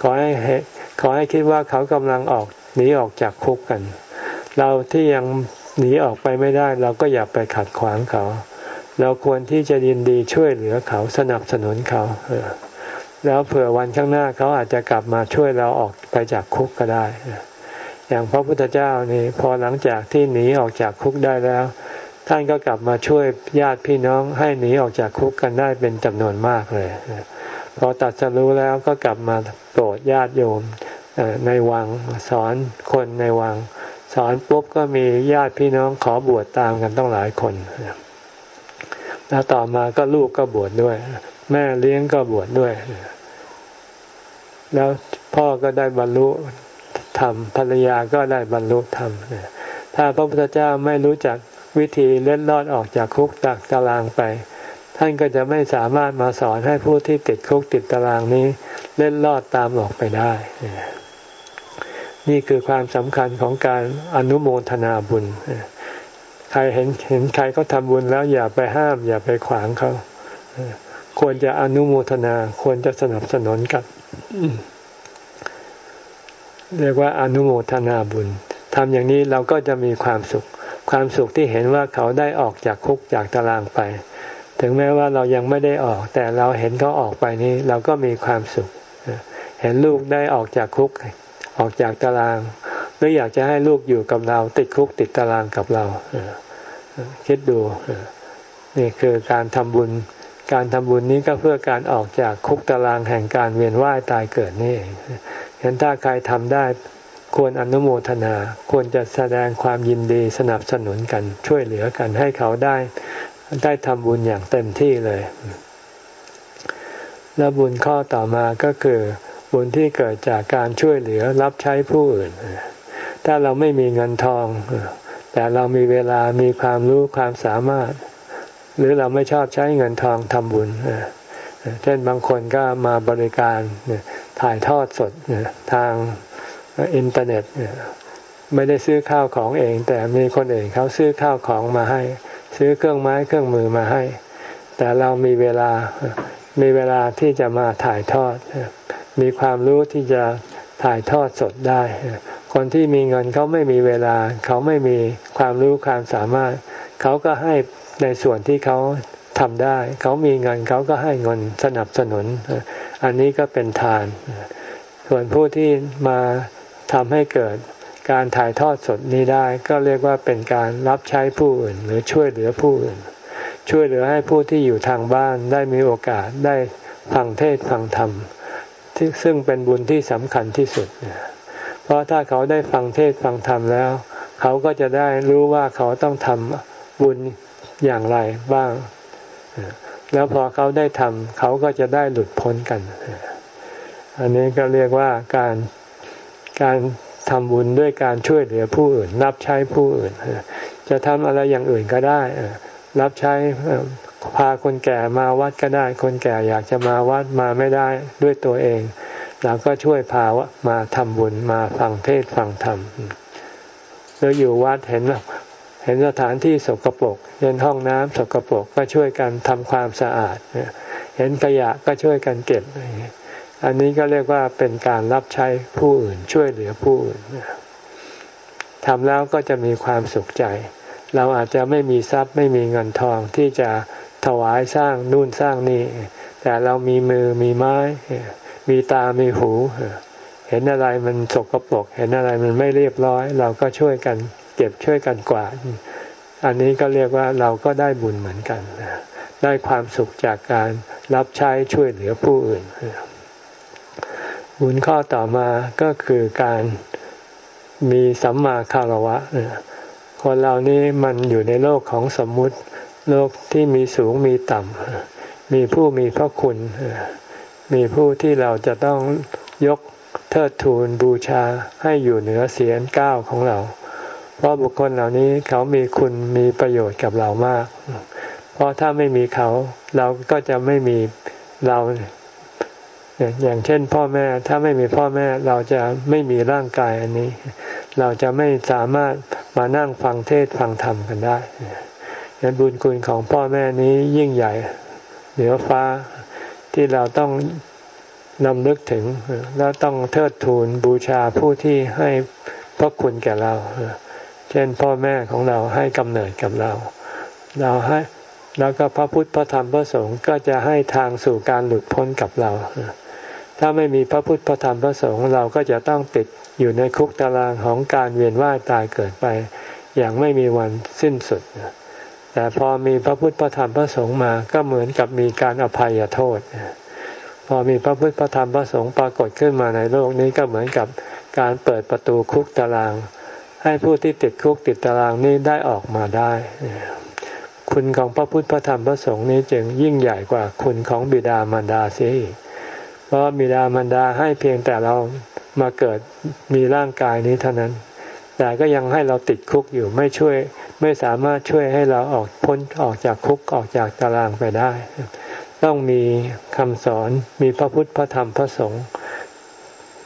ขอให้ขอให้คิดว่าเขากำลังออกหนีออกจากคุกกัน เราที่ยังหนีออกไปไม่ได้ เราก็อย่าไปขัดขวางเขา เราควรที่จะยินดีช่วยเหลือเขาสนับสนุนเขาแล้วเผื่อวันข้างหน้าเขาอาจจะกลับมาช่วยเราออกไปจากคุกก็ได้ อย่างพระพุทธเจ้านี่พอหลังจากที่หนีออกจากคุกได้แล้ว ท่านก็กลับมาช่วยญาติพี่น้องให้หนีออกจากคุกกันได้เป็นจำนวนมากเลย พอตัดสรู้แล้วก็กลับมาโปรดญาติโยมในวังสอนคนในวัง สอนปุ๊บก็มีญาติพี่น้องขอบวชตามกันต้องหลายคน แล้วต่อมาก็ลูกก็บวชดด้วย แม่เลี้ยงก็บวชดด้วย แล้วพ่อก็ได้บรรลุธรรมภรรยาก็ได้บรรลุธรรมถ้าพระพุทธเจ้าไม่รู้จักวิธีเล็ดลอดออกจากคุกตักตารางไป ท่านก็จะไม่สามารถมาสอนให้ผู้ที่ติดคุกติดตารางนี้ เล่นลอดตามออกไปได้ นี่คือความสำคัญของการอนุโมทนาบุญ ใครเห็นเห็นใครเขาทำบุญแล้วอย่าไปห้าม อย่าไปขวางเขาควรจะอนุโมทนา ควรจะสนับสนุนกับเรียกว่าอนุโมทนาบุญทำอย่างนี้เราก็จะมีความสุข ความสุขที่เห็นว่าเขาได้ออกจากคุกจากตารางไป ถึงแม้ว่าเรายังไม่ได้ออก แต่เราเห็นเขาออกไปนี้ เราก็มีความสุข เห็นลูกได้ออกจากคุก ออกจากตาราง หรืออยากจะให้ลูกอยู่กับเรา ติดคุกติดตารางกับเราคิดดูนี่คือการทำบุญ การทำบุญนี้ก็เพื่อการออกจากคุกตารางแห่งการเวียนว่ายตายเกิดนี่เห็นถ้าใครทำได้ควรอนุโมทนา ควรจะแสดงความยินดีสนับสนุนกันช่วยเหลือกันให้เขาได้ ได้ทำบุญอย่างเต็มที่เลย และบุญข้อต่อมาก็คือ บุญที่เกิดจากการช่วยเหลือรับใช้ผู้อื่น ถ้าเราไม่มีเงินทอง แต่เรามีเวลามีความรู้ความสามารถ หรือเราไม่ชอบใช้เงินทองทำบุญเช่นบางคนก็มาบริการถ่ายทอดสดทางอินเทอร์เน็ตไม่ได้ซื้อข้าวของเอง แต่มีคนอื่นเขาซื้อข้าวของมาให้ ซื้อเครื่องไม้เครื่องมือมาให้ แต่เรามีเวลามีเวลาที่จะมาถ่ายทอด มีความรู้ที่จะ ถ่ายทอดสดได้ คนที่มีเงินเขาไม่มีเวลา เขาไม่มีความรู้ความสามารถ เขาก็ให้ในส่วนที่เขาทำได้ เขามีเงินเขาก็ให้เงินสนับสนุน อันนี้ก็เป็นทาน ส่วนผู้ที่มาทำให้เกิดการถ่ายทอดสดนี้ได้ ก็เรียกว่าเป็นการรับใช้ผู้อื่น หรือช่วยเหลือผู้อื่น ช่วยเหลือให้ผู้ที่อยู่ทางบ้านได้มีโอกาสได้ฟังเทศฟังธรรม ซึ่งเป็นบุญที่สำคัญที่สุด เพราะถ้าเขาได้ฟังเทศฟังธรรมแล้ว เขาก็จะได้รู้ว่าเขาต้องทำบุญอย่างไรบ้าง แล้วพอเขาได้ทำเขาก็จะได้หลุดพ้นกัน อันนี้ก็เรียกว่าการการทำบุญด้วยการช่วยเหลือผู้อื่น รับใช้ผู้อื่น จะทำอะไรอย่างอื่นก็ได้ รับใช้ พาคนแก่มาวัดก็ได้ คนแก่อยากจะมาวัดมาไม่ได้ด้วยตัวเองเราก็ช่วยพามาทำบุญมาฟังเทศฟังธรรมแล้วอยู่วัดเห็นเห็นสถานที่สกปรกเห็นห้องน้ำสกปรกก็ช่วยกันทำความสะอาดเห็นขยะก็ช่วยกันเก็บ อันนี้ก็เรียกว่าเป็นการรับใช้ผู้อื่นช่วยเหลือผู้อื่นทำแล้วก็จะมีความสุขใจ เราอาจจะไม่มีทรัพย์ไม่มีเงินทองที่จะ ถวายสร้างนู่นสร้างนี่ แต่เรามีมือมีไม้ มีตามีหู เห็นอะไรมันสกปรก เห็นอะไรมันไม่เรียบร้อย เราก็ช่วยกัน เก็บช่วยกันกวาด อันนี้ก็เรียกว่าเราก็ได้บุญเหมือนกันได้ความสุขจากการรับใช้ช่วยเหลือผู้อื่นบุญข้อต่อมาก็คือการมีสัมมาคารวะคนเรานี้มันอยู่ในโลกของสมมุติ โลกที่มีสูงมีต่ำ มีผู้มีพระคุณ มีผู้ที่เราจะต้องยกเทิดทูนบูชาให้อยู่เหนือเสียงก้าวของเรา เพราะบุคคลเหล่านี้เขามีคุณมีประโยชน์กับเรามาก เพราะถ้าไม่มีเขาเราก็จะไม่มีเราอย่างเช่นพ่อแม่ถ้าไม่มีพ่อแม่เราจะไม่มีร่างกายอันนี้ เราจะไม่สามารถมานั่งฟังเทศฟังธรรมกันได้ ยันบุญคุณของพ่อแม่นี้ยิ่งใหญ่เหนือฟ้าที่เราต้องนำลึกถึง แล้วต้องเทิดทูนบูชาผู้ที่ให้พระคุณแก่เรา เช่นพ่อแม่ของเราให้กำเนิดกับเรา เราให้แล้วก็พระพุทธพระธรรมพระสงฆ์ก็จะให้ทางสู่การหลุดพ้นกับเรา ถ้าไม่มีพระพุทธพระธรรมพระสงฆ์เราก็จะต้องติดอยู่ในคุกตารางของการเวียนว่ายตายเกิดไป อย่างไม่มีวันสิ้นสุด แต่พอมีพระพุทธพระธรรมพระสงฆ์มาก็เหมือนกับมีการอภัยโทษ พอมีพระพุทธพระธรรมพระสงฆ์ปรากฏขึ้นมาในโลกนี้ก็เหมือนกับการเปิดประตูคุกตาราง ให้ผู้ที่ติดคุกติดตารางนี้ได้ออกมาได้ คุณของพระพุทธพระธรรมพระสงฆ์นี้จึงยิ่งใหญ่กว่าคุณของบิดามารดาเสียอีกเพราะบิดามารดาให้เพียงแต่เรามาเกิดมีร่างกายนี้เท่านั้น แต่ก็ยังให้เราติดคุกอยู่ไม่ช่วย ไม่สามารถช่วยให้เราออกพ้นออกจากคุกออกจากตารางไปได้ ต้องมีคำสอนมีพระพุทธพระธรรมพระสงฆ์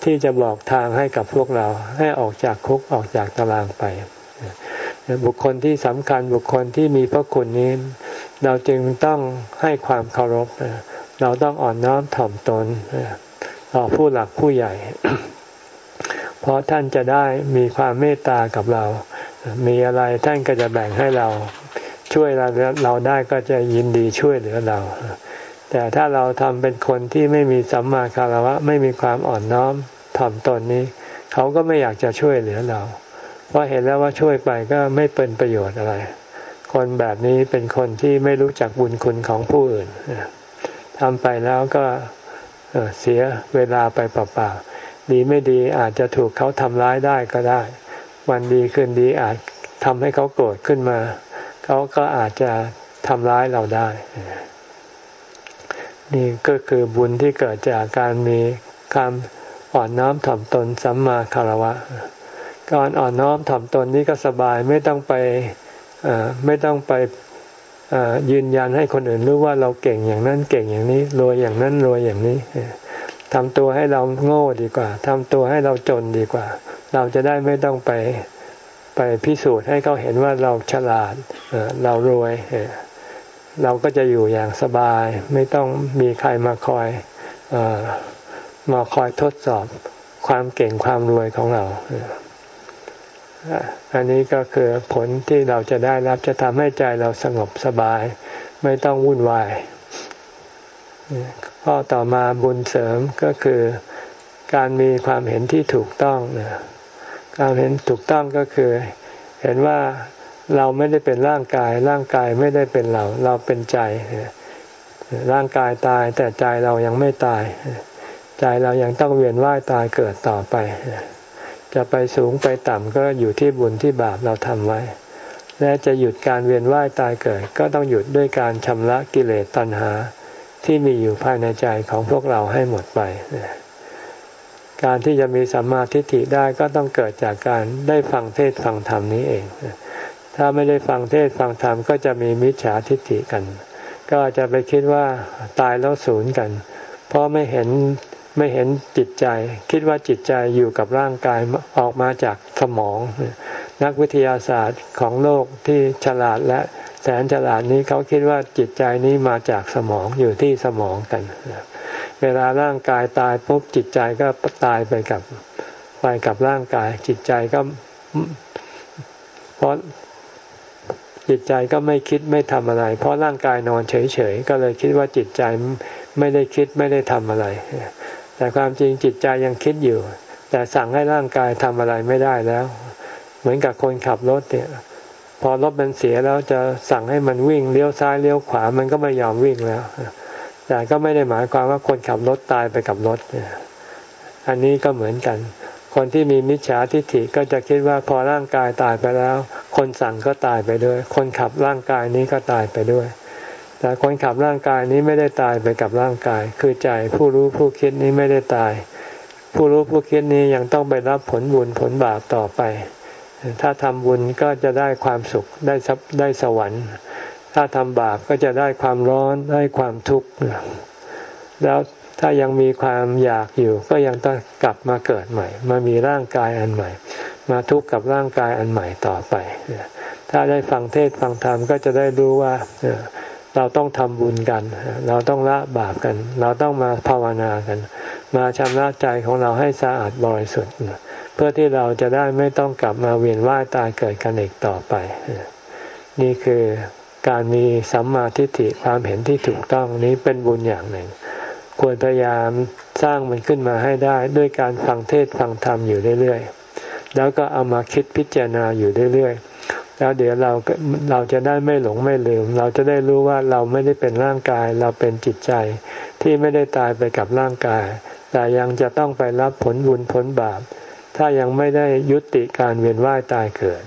ที่จะบอกทางให้กับพวกเราให้ออกจากคุกออกจากตารางไปบุคคลที่สำคัญบุคคลที่มีพระคุณนี้ เราจึงต้องให้ความเคารพ เราต้องอ่อนน้อมถ่อมตนต่อผู้หลักผู้ใหญ่ เพราะท่านจะได้มีความเมตตากับเรา มีอะไรท่านก็จะแบ่งให้เรา ช่วยเราเราได้ก็จะยินดีช่วยเหลือเรา แต่ถ้าเราทำเป็นคนที่ไม่มีสัมมาคารวะไม่มีความอ่อนน้อมถ่อมตนนี้ เขาก็ไม่อยากจะช่วยเหลือเรา เพราะเห็นแล้วว่าช่วยไปก็ไม่เป็นประโยชน์อะไร คนแบบนี้เป็นคนที่ไม่รู้จักบุญคุณของผู้อื่นทำไปแล้วก็เสียเวลาไปเปล่าๆ ดีไม่ดีอาจจะถูกเขาทำร้ายได้ก็ได้ วันดีคืนดีอาจทำให้เขาโกรธขึ้นมา เขาก็อาจจะทำร้ายเราได้ นี่ก็คือบุญที่เกิดจากการมีความอ่อนน้อมถ่อมตนสัมมาคารวะการอ่อนน้อมถ่อมตนนี้ก็สบายไม่ต้องไปไม่ต้องไปยืนยันให้คนอื่นรู้ว่าเราเก่งอย่างนั้นเก่งอย่างนี้รวยอย่างนั้นรวยอย่างนี้ ทำตัวให้เราโง่ดีกว่าทำตัวให้เราจนดีกว่า เราจะได้ไม่ต้องไปไปพิสูจน์ให้เขาเห็นว่าเราฉลาดเรารวยเราก็จะอยู่อย่างสบาย ไม่ต้องมีใครมาคอยมาคอยทดสอบความเก่งความรวยของเราอันนี้ก็คือผลที่เราจะได้รับจะทำให้ใจเราสงบสบาย ไม่ต้องวุ่นวาย ข้อต่อมาบุญเสริมก็คือการมีความเห็นที่ถูกต้องการเห็นถูกต้องก็คือ เห็นว่าเราไม่ได้เป็นร่างกาย ร่างกายไม่ได้เป็นเรา เราเป็นใจ ร่างกายตายแต่ใจเรายังไม่ตาย ใจเรายังต้องเวียนว่ายตายเกิดต่อไป จะไปสูงไปต่ำก็อยู่ที่บุญที่บาปเราทำไว้ และจะหยุดการเวียนว่ายตายเกิด ก็ต้องหยุดด้วยการชำระกิเลสตัณหา ที่มีอยู่ภายในใจของพวกเราให้หมดไป การที่จะมีสัมมาทิฏฐิได้ก็ต้องเกิดจากการได้ฟังเทศฟังธรรมนี้เอง ถ้าไม่ได้ฟังเทศฟังธรรมก็จะมีมิจฉาทิฏฐิกัน ก็จะไปคิดว่าตายแล้วศูนย์กัน เพราะไม่เห็นไม่เห็นจิตใจ คิดว่าจิตใจอยู่กับร่างกายออกมาจากสมอง นักวิทยาศาสตร์ของโลกที่ฉลาดและ แสนฉลาดนี้เขาคิดว่าจิตใจนี้มาจากสมองอยู่ที่สมองกัน เวลาร่างกายตายปุ๊บจิตใจก็ตายไปกับไปกับร่างกาย จิตใจก็เพราะจิตใจก็ไม่คิดไม่ทำอะไร เพราะร่างกายนอนเฉยๆก็เลยคิดว่าจิตใจไม่ได้คิดไม่ได้ทำอะไร แต่ความจริงจิตใจยังคิดอยู่ แต่สั่งให้ร่างกายทำอะไรไม่ได้แล้ว เหมือนกับคนขับรถเนี่ย พอรถมันเสียแล้วจะสั่งให้มันวิ่งเลี้ยวซ้ายเลี้ยวขวามันก็ไม่ยอมวิ่งแล้ว แต่ก็ไม่ได้หมายความว่าคนขับรถตายไปกับรถอันนี้ก็เหมือนกัน คนที่มีมิจฉาทิฏฐิก็จะคิดว่าพอร่างกายตายไปแล้ว คนสั่งก็ตายไปด้วย คนขับร่างกายนี้ก็ตายไปด้วย แต่คนขับร่างกายนี้ไม่ได้ตายไปกับร่างกาย คือใจผู้รู้ผู้คิดนี้ไม่ได้ตาย ผู้รู้ผู้คิดนี้ยังต้องไปรับผลบุญผลบาปต่อไป ถ้าทำบุญก็จะได้ความสุขได้ได้สวรรค์ ถ้าทำบาปก็จะได้ความร้อนได้ความทุกข์แล้วถ้ายังมีความอยากอยู่ ก็ยังต้องกลับมาเกิดใหม่ มามีร่างกายอันใหม่ มาทุกข์กับร่างกายอันใหม่ต่อไป ถ้าได้ฟังเทศฟังธรรมก็จะได้รู้ว่าเราต้องทำบุญกัน เราต้องละบาปกัน เราต้องมาภาวนากัน มาชำระใจของเราให้สะอาดบริสุทธิ์ เพื่อที่เราจะได้ไม่ต้องกลับมาเวียนว่ายตายเกิดกันอีกต่อไป นี่คือการมีสัมมาทิฏฐิความเห็นที่ถูกต้องนี้เป็นบุญอย่างหนึ่ง ควรพยายามสร้างมันขึ้นมาให้ได้ด้วยการฟังเทศฟังธรรมอยู่เรื่อยๆ แล้วก็เอามาคิดพิจารณาอยู่เรื่อยๆ แล้วเดี๋ยวเราเราจะได้ไม่หลงไม่ลืม เราจะได้รู้ว่าเราไม่ได้เป็นร่างกาย เราเป็นจิตใจที่ไม่ได้ตายไปกับร่างกาย แต่ยังจะต้องไปรับผลบุญผลบาป ถ้ายังไม่ได้ยุติการเวียนว่ายตายเกิด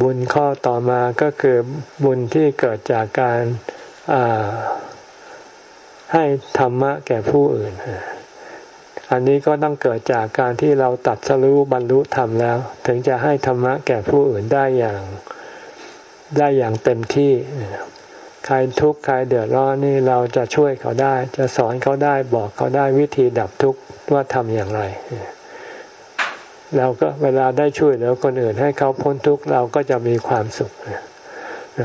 บุญข้อต่อมาก็คือบุญที่เกิดจากการให้ธรรมะแก่ผู้อื่น อันนี้ก็ต้องเกิดจากการที่เราตัดสรู้บรรลุธรรมแล้ว ถึงจะให้ธรรมะแก่ผู้อื่นได้อย่างได้อย่างเต็มที่ ใครทุกข์ใครเดือดร้อนนี่เราจะช่วยเขาได้ จะสอนเขาได้บอกเขาได้วิธีดับทุกข์ว่าทำอย่างไรเราก็เวลาได้ช่วยเหลือคนอื่นให้เขาพ้นทุกข์เราก็จะมีความสุข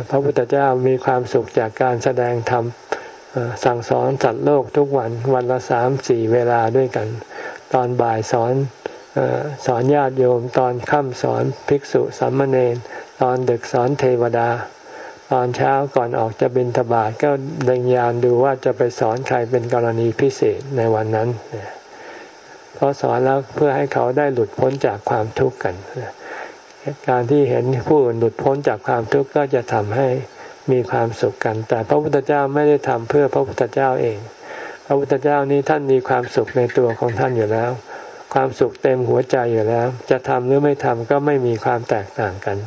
พระพุทธเจ้ามีความสุขจากการแสดงธรรมสั่งสอนสัตว์โลกทุกวันวันละสามสี่เวลาด้วยกัน ตอนบ่ายสอนสอนญาติโยม ตอนค่ำสอนภิกษุสามเณรตอนดึกสอนเทวดา ตอนเช้าก่อนออกจะบินทบาทก็เล็งยานดูว่าจะไปสอนใครเป็นกรณีพิเศษในวันนั้นเพราะสอนแล้วเพื่อให้เขาได้หลุดพ้นจากความทุกข์กันการที่เห็นผู้อื่นหลุดพ้นจากความทุกข์ก็จะทำให้มีความสุขกัน แต่พระพุทธเจ้าไม่ได้ทำเพื่อพระพุทธเจ้าเอง พระพุทธเจ้านี้ท่านมีความสุขในตัวของท่านอยู่แล้ว ความสุขเต็มหัวใจอยู่แล้ว จะทำหรือไม่ทำก็ไม่มีความแตกต่างกัน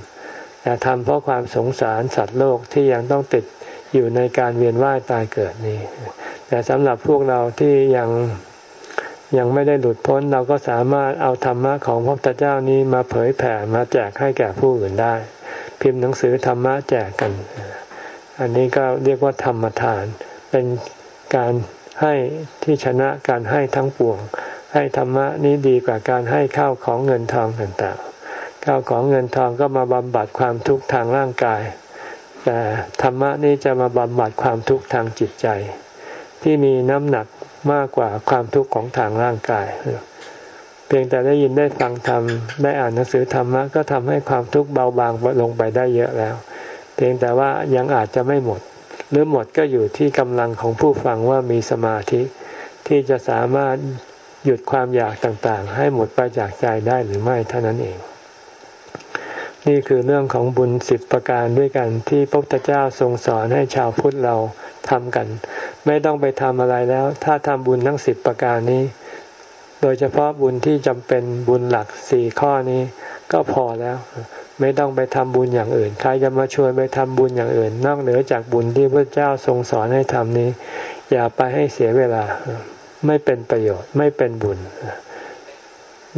แต่ทำเพราะความสงสารสัตว์โลกที่ยังต้องติดอยู่ในการเวียนว่ายตายเกิดนี้ แต่สำหรับพวกเราที่ยังยังไม่ได้หลุดพ้นเราก็สามารถเอาธรรมะของพระพุทธเจ้านี้มาเผยแผ่มาแจกให้แก่ผู้อื่นได้ พิมพ์หนังสือธรรมะแจกกัน อันนี้ก็เรียกว่าธรรมทาน เป็นการให้ที่ชนะการให้ทั้งปวง ให้ธรรมะนี้ดีกว่าการให้ข้าวของเงินทองต่างๆ ข้าวของเงินทองก็มาบำบัดความทุกข์ทางร่างกาย แต่ธรรมะนี้จะมาบำบัดความทุกข์ทางจิตใจ ที่มีน้ำหนักมากกว่าความทุกข์ของทางร่างกาย เพียงแต่ได้ยินได้ฟังธรรมได้อ่านหนังสือธรรมะก็ทำให้ความทุกข์เบาบางลงไปได้เยอะแล้ว เพียงแต่ว่ายังอาจจะไม่หมด หรือหมดก็อยู่ที่กำลังของผู้ฟังว่ามีสมาธิ ที่จะสามารถหยุดความอยากต่างๆ ให้หมดไปจากใจได้หรือไม่เท่านั้นเอง นี่คือเรื่องของบุญสิบประการด้วยกันที่พระพุทธเจ้าทรงสอนให้ชาวพุทธเราทำกัน ไม่ต้องไปทำอะไรแล้ว ถ้าทำบุญทั้งสิบประการนี้ โดยเฉพาะบุญที่จำเป็นบุญหลักสี่ข้อนี้ ก็พอแล้ว ไม่ต้องไปทำบุญอย่างอื่น ใครจะมาชวนไปทำบุญอย่างอื่น นอกเหนือจากบุญที่พระเจ้าทรงสอนให้ทำนี้ อย่าไปให้เสียเวลา ไม่เป็นประโยชน์ไม่เป็นบุญ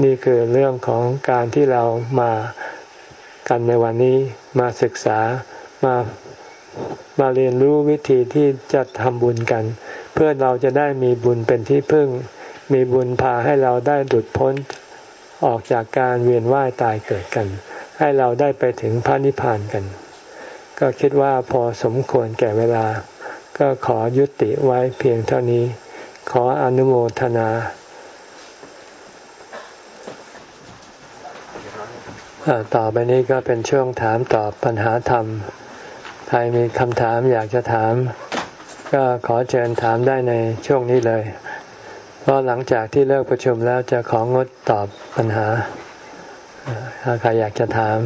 นี่คือเรื่องของการที่เรามา กันในวันนี้มาศึกษามามาเรียนรู้วิธีที่จะทำบุญกัน เพื่อเราจะได้มีบุญเป็นที่พึ่ง มีบุญพาให้เราได้หลุดพ้นออกจากการเวียนว่ายตายเกิดกัน ให้เราได้ไปถึงพระนิพพานกัน ก็คิดว่าพอสมควรแก่เวลา ก็ขอยุติไว้เพียงเท่านี้ ขออนุโมทนา ต่อไปนี้ก็เป็นช่วงถามตอบปัญหาธรรม ใครมีคำถามอยากจะถาม ก็ขอเชิญถามได้ในช่วงนี้เลย เพราะหลังจากที่เลิกประชุมแล้วจะของดตอบปัญหา ถ้าใครอยากจะถาม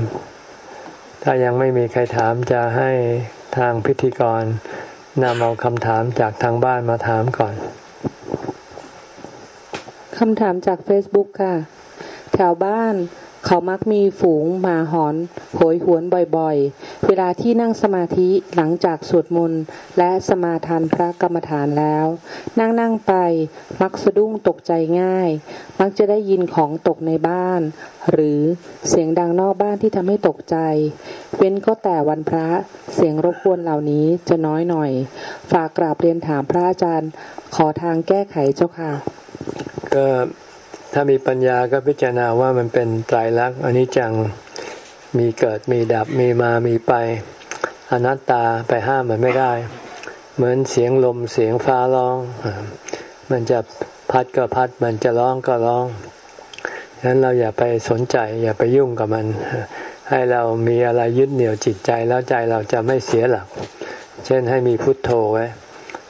ถ้ายังไม่มีใครถามจะให้ทางพิธีกรนำเอาคำถามจากทางบ้านมาถามก่อน คำถามจาก Facebook ค่ะ แถวบ้าน เขามักมีฝูงหมาหอน โหยหวนบ่อยๆ เวลาที่นั่งสมาธิหลังจากสวดมนต์และสมาทานพระกรรมฐานแล้ว นั่งนั่งไป มักสะดุ้งตกใจง่าย มักจะได้ยินของตกในบ้าน หรือเสียงดังนอกบ้านที่ทำให้ตกใจ เว้นก็แต่วันพระเสียงรบกวนเหล่านี้จะน้อยหน่อย ฝากกราบเรียนถามพระอาจารย์ ขอทางแก้ไขเจ้าค่ะก็ ถ้ามีปัญญาก็พิจารณาว่ามันเป็นไตรลักษณ์อันนี้จังมีเกิดมีดับมีมามีไปอนัตตาไปห้ามมันไม่ได้ เหมือนเสียงลมเสียงฟ้าร้อง มันจะพัดก็พัด มันจะร้องก็ร้องฉะนั้นเราอย่าไปสนใจ อย่าไปยุ่งกับมัน ให้เรามีอะไรยึดเหนี่ยวจิตใจแล้วใจเราจะไม่เสียหลัก เช่นให้มีพุทโธไว้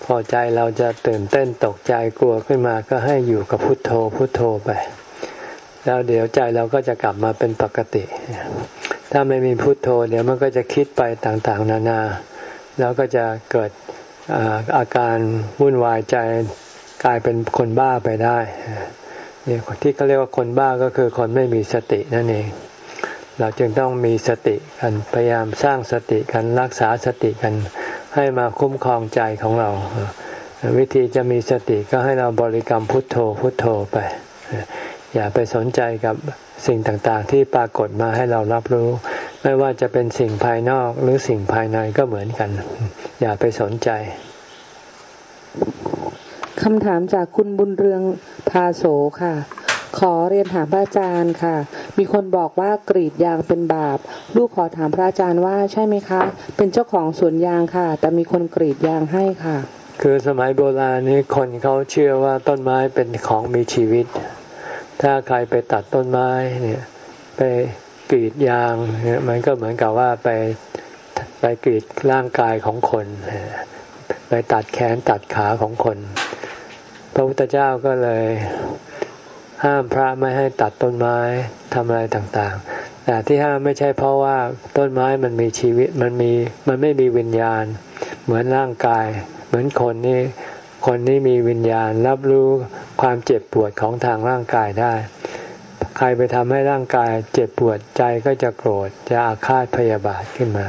พอใจเราจะตื่นเต้นตกใจกลัวขึ้นมาก็ให้อยู่กับพุทโธพุทโธไป แล้วเดี๋ยวใจเราก็จะกลับมาเป็นปกติ ถ้าไม่มีพุทโธ เดี๋ยวมันก็จะคิดไปต่างๆ นานา แล้วก็จะเกิดอาการวุ่นวายใจกลายเป็นคนบ้าไปได้เนี่ยที่เขาเรียกว่าคนบ้าก็คือคนไม่มีสตินั่นเอง เราจึงต้องมีสติกันพยายามสร้างสติกันรักษาสติกัน ให้มาคุ้มครองใจของเรา วิธีจะมีสติก็ให้เราบริกรรมพุทโธพุทโธไป อย่าไปสนใจกับสิ่งต่างๆ ที่ปรากฏมาให้เรารับรู้ ไม่ว่าจะเป็นสิ่งภายนอกหรือสิ่งภายในก็เหมือนกัน อย่าไปสนใจคำถามจากคุณบุญเรืองพาโสค่ะ ขอเรียนถามพระอาจารย์ค่ะ มีคนบอกว่ากรีดยางเป็นบาป ลูกขอถามพระอาจารย์ว่าใช่ไหมคะ เป็นเจ้าของสวนยางค่ะ แต่มีคนกรีดยางให้ค่ะ คือสมัยโบราณนี้คนเขาเชื่อว่าต้นไม้เป็นของมีชีวิต ถ้าใครไปตัดต้นไม้เนี่ยไปกรีดยางเนี่ยมันก็เหมือนกับว่าไปไปกรีดร่างกายของคน ไปตัดแขนตัดขาของคน พระพุทธเจ้าก็เลย ห้ามพระไม่ให้ตัดต้นไม้ทำอะไรต่างๆ แต่ที่ห้ามไม่ใช่เพราะว่าต้นไม้มันมีชีวิตมันมีมันไม่มีวิญญาณ เหมือนร่างกาย เหมือนคนนี่คนนี้มีวิญญาณรับรู้ความเจ็บปวดของทางร่างกายได้ ใครไปทำให้ร่างกายเจ็บปวดใจก็จะโกรธจะอาฆาตพยาบาทขึ้นมา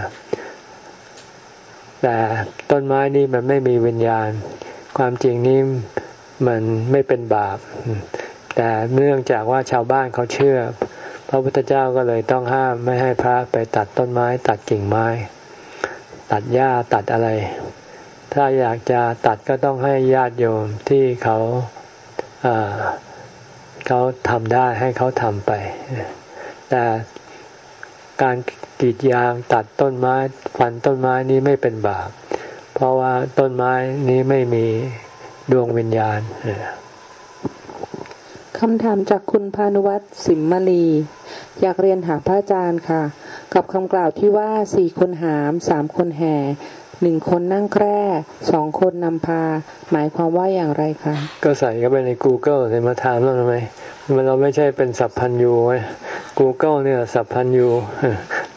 แต่ต้นไม้นี่มันไม่มีวิญญาณ ความจริงนี่มันไม่เป็นบาป แต่เนื่องจากว่าชาวบ้านเขาเชื่อ พระพุทธเจ้าก็เลยต้องห้ามไม่ให้พระไปตัดต้นไม้ ตัดกิ่งไม้ ตัดหญ้าตัดอะไร ถ้าอยากจะตัดก็ต้องให้ญาติโยมที่เขาเขาทำได้ให้เขาทำไป แต่การกรีดยางตัดต้นไม้ฟันต้นไม้นี้ไม่เป็นบาป เพราะว่าต้นไม้นี้ไม่มีดวงวิญญาณ คำถามจากคุณพานุวัตรสิมมาลี อยากเรียนหาพระอาจารย์ค่ะ กับคำกล่าวที่ว่าสี่คนหามสามคนแห่หนึ่งคนนั่งแคร่สองคนนำพา หมายความว่าอย่างไรคะ ก็ใส่เข้าไปใน Google เลยมาถามเราทำไมมันเราไม่ใช่เป็นสัพพันยูไว้ Google เนี่ยสัพพันยู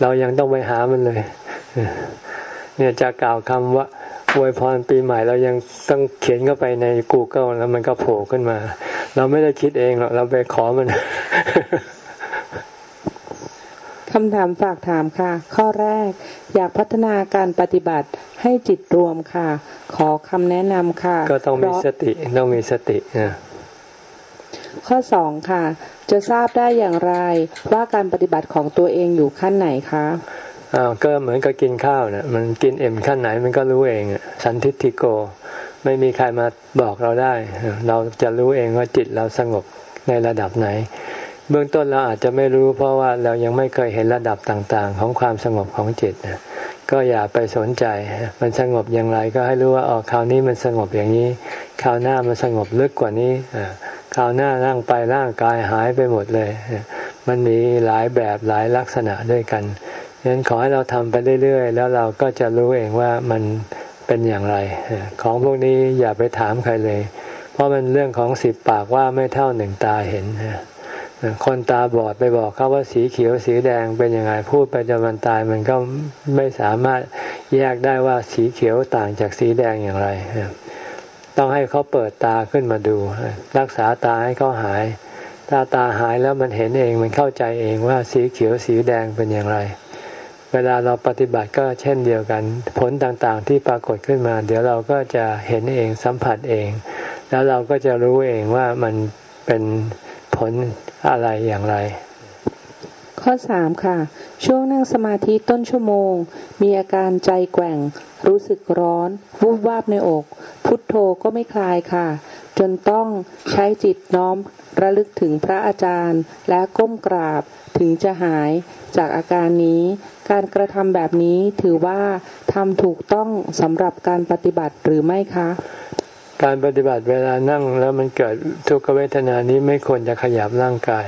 เรายังต้องไปหามันเลย เนี่ยจะกล่าวคำว่าอวยพรปีใหม่เรายังต้องเขียนเข้าไปใน Google แล้วมันก็โผล่ขึ้นมา เราไม่ได้คิดเองหรอกเราไปขอมันคำถามฝากถามค่ะ ข้อแรกอยากพัฒนาการปฏิบัติให้จิตรวมค่ะ ขอคำแนะนำค่ะ ก็ต้องมีสติต้องมีสตินะข้อสองค่ะ จะทราบได้อย่างไรว่าการปฏิบัติของตัวเองอยู่ขั้นไหนคะ อ้าวก็เหมือนกับกินข้าวเนะ่ะมันกินเอ็มขั้นไหนมันก็รู้เองสันทิฏฐิโก ไม่มีใครมาบอกเราได้ เราจะรู้เองว่าจิตเราสงบในระดับไหน เบื้องต้นเราอาจจะไม่รู้ เพราะว่าเรายังไม่เคยเห็นระดับต่าง ๆ ของความสงบของจิตก็อย่าไปสนใจ มันสงบอย่างไรก็ให้รู้ว่าอ๋อคราวนี้มันสงบอย่างนี้ คราวหน้ามันสงบลึกกว่านี้คราวหน้านั่งไปร่างกายหายไปหมดเลย มันมีหลายแบบหลายลักษณะด้วยกัน ฉะนั้นขอให้เราทำไปเรื่อยๆ แล้วเราก็จะรู้เองว่ามันเป็นอย่างไร ของพวกนี้อย่าไปถามใครเลย เพราะมันเรื่องของสิบปากว่าไม่เท่าหนึ่งตาเห็นคนตาบอดไปบอกเขาว่าสีเขียวสีแดงเป็นยังไงพูดไปจนมันตายมันก็ไม่สามารถแยกได้ว่าสีเขียวต่างจากสีแดงอย่างไร ต้องให้เขาเปิดตาขึ้นมาดู รักษาตาให้เขาหาย ถ้าตาหายแล้วมันเห็นเองมันเข้าใจเองว่าสีเขียวสีแดงเป็นอย่างไร เวลาเราปฏิบัติก็เช่นเดียวกัน ผลต่างๆที่ปรากฏขึ้นมา เดี๋ยวเราก็จะเห็นเองสัมผัสเอง แล้วเราก็จะรู้เองว่ามันเป็นผลอะไรอย่างไร ข้อสามค่ะ ช่วงนั่งสมาธิต้นชั่วโมง มีอาการใจแกว่ง รู้สึกร้อน วูบวาบในอก พุทโธก็ไม่คลายค่ะ จนต้องใช้จิตน้อมระลึกถึงพระอาจารย์และก้มกราบถึงจะหายจากอาการนี้ การกระทำแบบนี้ถือว่าทำถูกต้องสำหรับการปฏิบัติหรือไม่คะ การปฏิบัติเวลานั่งแล้วมันเกิดทุกขเวทนานี้ไม่ควรจะขยับร่างกาย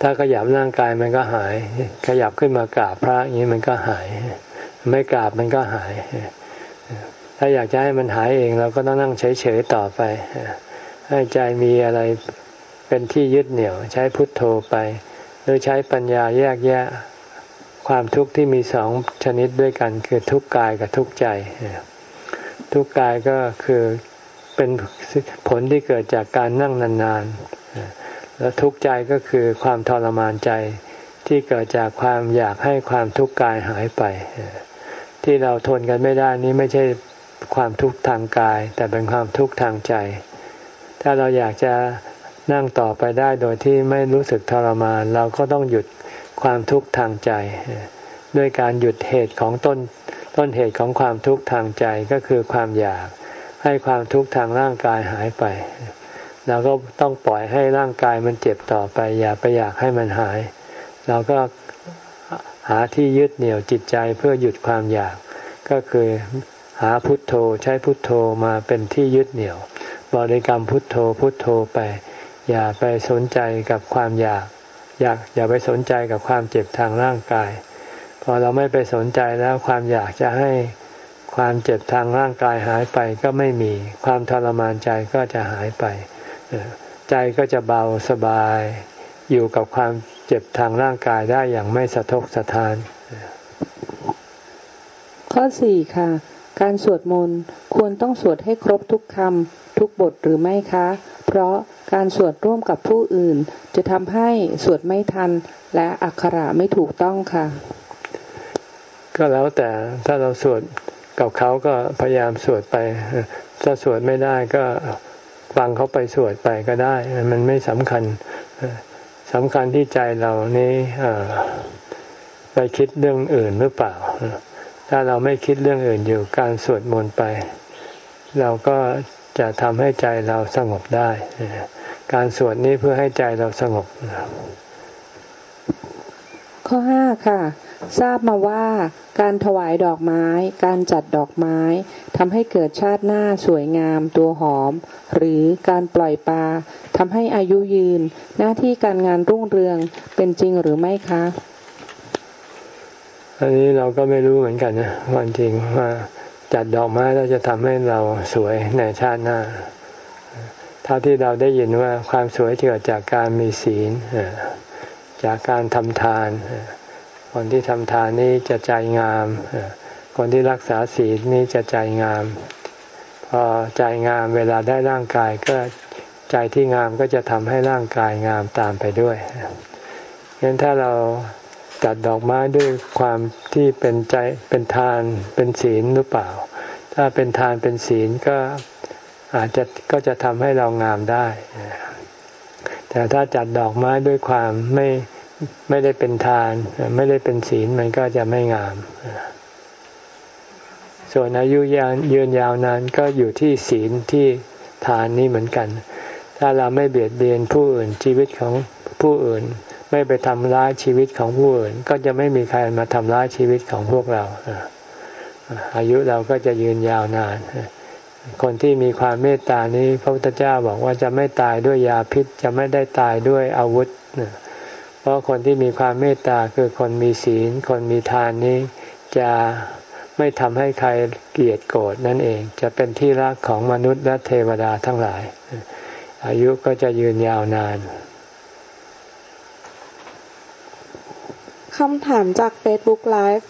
ถ้าขยับร่างกายมันก็หาย ขยับขึ้นมากราบพระอย่างนี้มันก็หาย ไม่กราบมันก็หาย ถ้าอยากจะให้มันหายเองเราก็ต้องนั่งเฉยๆต่อไป ให้ใจมีอะไรเป็นที่ยึดเหนี่ยว ใช้พุทโธไป หรือใช้ปัญญาแยกแยะ ความทุกข์ที่มีสองชนิดด้วยกัน คือทุกข์กายกับทุกข์ใจ ทุกข์กายก็คือเป็นผลที่เกิดจากการนั่งนานๆ แล้วทุกข์ใจก็คือความทรมานใจที่เกิดจากความอยากให้ความทุกข์กายหายไป ที่เราทนกันไม่ได้นี้ไม่ใช่ความทุกข์ทางกาย แต่เป็นความทุกข์ทางใจ ถ้าเราอยากจะนั่งต่อไปได้โดยที่ไม่รู้สึกทรมาน เราก็ต้องหยุด ความทุกข์ทางใจ ด้วยการหยุดเหตุของต้นต้นเหตุของความทุกข์ทางใจก็คือความอยากให้ความทุกข์ทางร่างกายหายไปเราก็ต้องปล่อยให้ร่างกายมันเจ็บต่อไป อย่าไปอยากให้มันหาย เราก็หาที่ยึดเหนี่ยวจิตใจเพื่อหยุดความอยาก ก็คือหาพุทโธใช้พุทโธมาเป็นที่ยึดเหนี่ยว บริกรรมพุทโธพุทโธไป อย่าไปสนใจกับความอยาก อยากอย่าไปสนใจกับความเจ็บทางร่างกาย พอเราไม่ไปสนใจแล้วความอยากจะให้ความเจ็บทางร่างกายหายไปก็ไม่มี ความทรมานใจก็จะหายไป ใจก็จะเบาสบาย อยู่กับความเจ็บทางร่างกายได้อย่างไม่สะทกสะทาน ข้อสี่ค่ะ การสวดมนต์ควรต้องสวดให้ครบทุกคำ ทุกบทหรือไม่คะ เพราะการสวดร่วมกับผู้อื่น จะทำให้สวดไม่ทัน และอักขระไม่ถูกต้องค่ะ ก็แล้วแต่ถ้าเราสวดกับเขาก็พยายามสวดไป ถ้าสวดไม่ได้ก็ฟังเขาไปสวดไปก็ได้ มันไม่สำคัญสำคัญที่ใจเรานี้ไปคิดเรื่องอื่นหรือเปล่า ถ้าเราไม่คิดเรื่องอื่นอยู่การสวดมนต์ไป เราก็ จะทำให้ใจเราสงบได้ การสวดนี้เพื่อให้ใจเราสงบ ข้อห้าค่ะ ทราบมาว่าการถวายดอกไม้ การจัดดอกไม้ทำให้เกิดชาติหน้าสวยงามตัวหอม หรือการปล่อยปลาทำให้อายุยืน หน้าที่การงานรุ่งเรืองเป็นจริงหรือไม่คะ อันนี้เราก็ไม่รู้เหมือนกันนะวันจริงว่า จัดดอกไม้เราจะทำให้เราสวยในชาติหน้าเท่าที่เราได้ยินว่าความสวยเกิดจากการมีศีลจากการทำทาน คนที่ทำทานนี้จะใจงาม คนที่รักษาศีลนี้จะใจงาม พอใจงามเวลาได้ร่างกายก็ใจที่งามก็จะทำให้ร่างกายงามตามไปด้วยงั้นถ้าเรา จัดดอกไม้ด้วยความที่เป็นใจเป็นทานเป็นศีลหรือเปล่า ถ้าเป็นทานเป็นศีลก็อาจจะก็จะทำให้เรางามได้ แต่ถ้าจัดดอกไม้ด้วยความไม่ไม่ได้เป็นทาน ไม่ได้เป็นศีลมันก็จะไม่งาม ส่วนอายุยานยืนยาวนานก็อยู่ที่ศีลที่ทานนี้เหมือนกัน ถ้าเราไม่เบียดเบียนผู้อื่นชีวิตของผู้อื่น ไม่ไปทำร้ายชีวิตของผู้อื่น ก็จะไม่มีใครมาทำร้ายชีวิตของพวกเรา อายุเราก็จะยืนยาวนาน คนที่มีความเมตตานี้พระพุทธเจ้าบอกว่าจะไม่ตายด้วยยาพิษ จะไม่ได้ตายด้วยอาวุธ เพราะคนที่มีความเมตตาคือคนมีศีล คนมีทานนี้จะไม่ทำให้ใครเกลียดโกรธนั่นเอง จะเป็นที่รักของมนุษย์และเทวดาทั้งหลาย อายุก็จะยืนยาวนาน คำถามจาก Facebook Live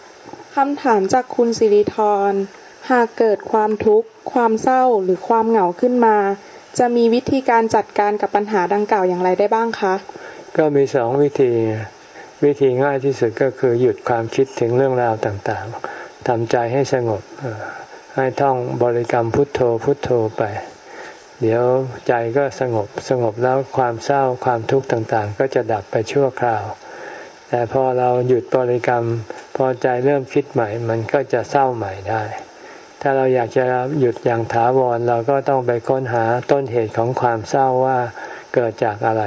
คำถามจากคุณสิริธร หากเกิดความทุกข์ ความเศร้าหรือความเหงาขึ้นมา จะมีวิธีการจัดการกับปัญหาดังกล่าวอย่างไรได้บ้างคะ ก็มีสองวิธี วิธีง่ายที่สุดก็คือหยุดความคิดถึงเรื่องราวต่างๆทำใจให้สงบ ให้ท่องบริกรรมพุทโธพุทโธไป เดี๋ยวใจก็สงบสงบแล้วความเศร้าความทุกข์ต่างๆ ก็จะดับไปชั่วคราว แต่พอเราหยุดบริกรรม พอใจเริ่มคิดใหม่ มันก็จะเศร้าใหม่ได้ ถ้าเราอยากจะหยุดอย่างถาวรเราก็ต้องไปค้นหาต้นเหตุของความเศร้าว่าเกิดจากอะไร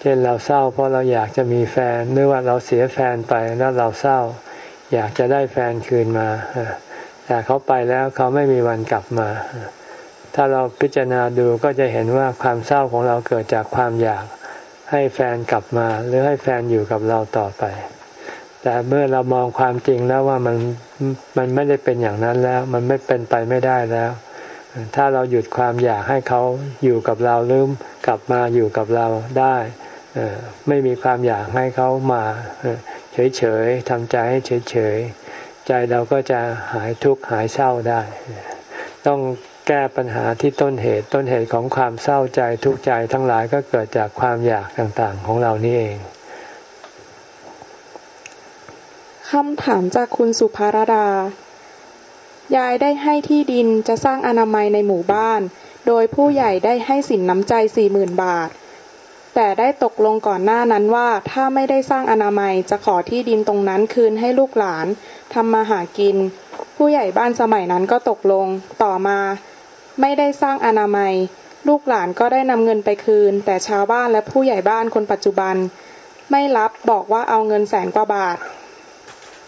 เช่นเราเศร้า เพราะเราอยากจะมีแฟน หรือว่าเราเสียแฟนไปแล้วเราเศร้า อยากจะได้แฟนคืนมาแต่เขาไปแล้วเขาไม่มีวันกลับมา ถ้าเราพิจารณาดูก็จะเห็นว่าความเศร้าของเราเกิดจากความอยาก ให้แฟนกลับมาหรือให้แฟนอยู่กับเราต่อไป แต่เมื่อเรามองความจริงแล้วว่ามันมันไม่ได้เป็นอย่างนั้นแล้ว มันไม่เป็นไปไม่ได้แล้ว ถ้าเราหยุดความอยากให้เขาอยู่กับเราหรือกลับมาอยู่กับเราได้ไม่มีความอยากให้เขามาเฉยๆทำใจให้เฉยๆใจเราก็จะหายทุกข์หายเศร้าได้ ต้อง แก้ปัญหาที่ต้นเหตุต้นเหตุของความเศร้าใจทุกข์ใจทั้งหลายก็เกิดจากความอยากต่างๆ ของเรานี่เองคำถามจากคุณสุภารดา ยายได้ให้ที่ดินจะสร้างอนามัยในหมู่บ้าน โดยผู้ใหญ่ได้ให้สินน้ำใจสี่หมื่นบาท แต่ได้ตกลงก่อนหน้านั้นว่าถ้าไม่ได้สร้างอนามัยจะขอที่ดินตรงนั้นคืนให้ลูกหลานทำมาหากิน ผู้ใหญ่บ้านสมัยนั้นก็ตกลง ต่อมา ไม่ได้สร้างอนามัย ลูกหลานก็ได้นำเงินไปคืน แต่ชาวบ้านและผู้ใหญ่บ้านคนปัจจุบัน ไม่รับบอกว่าเอาเงินแสนกว่าบาท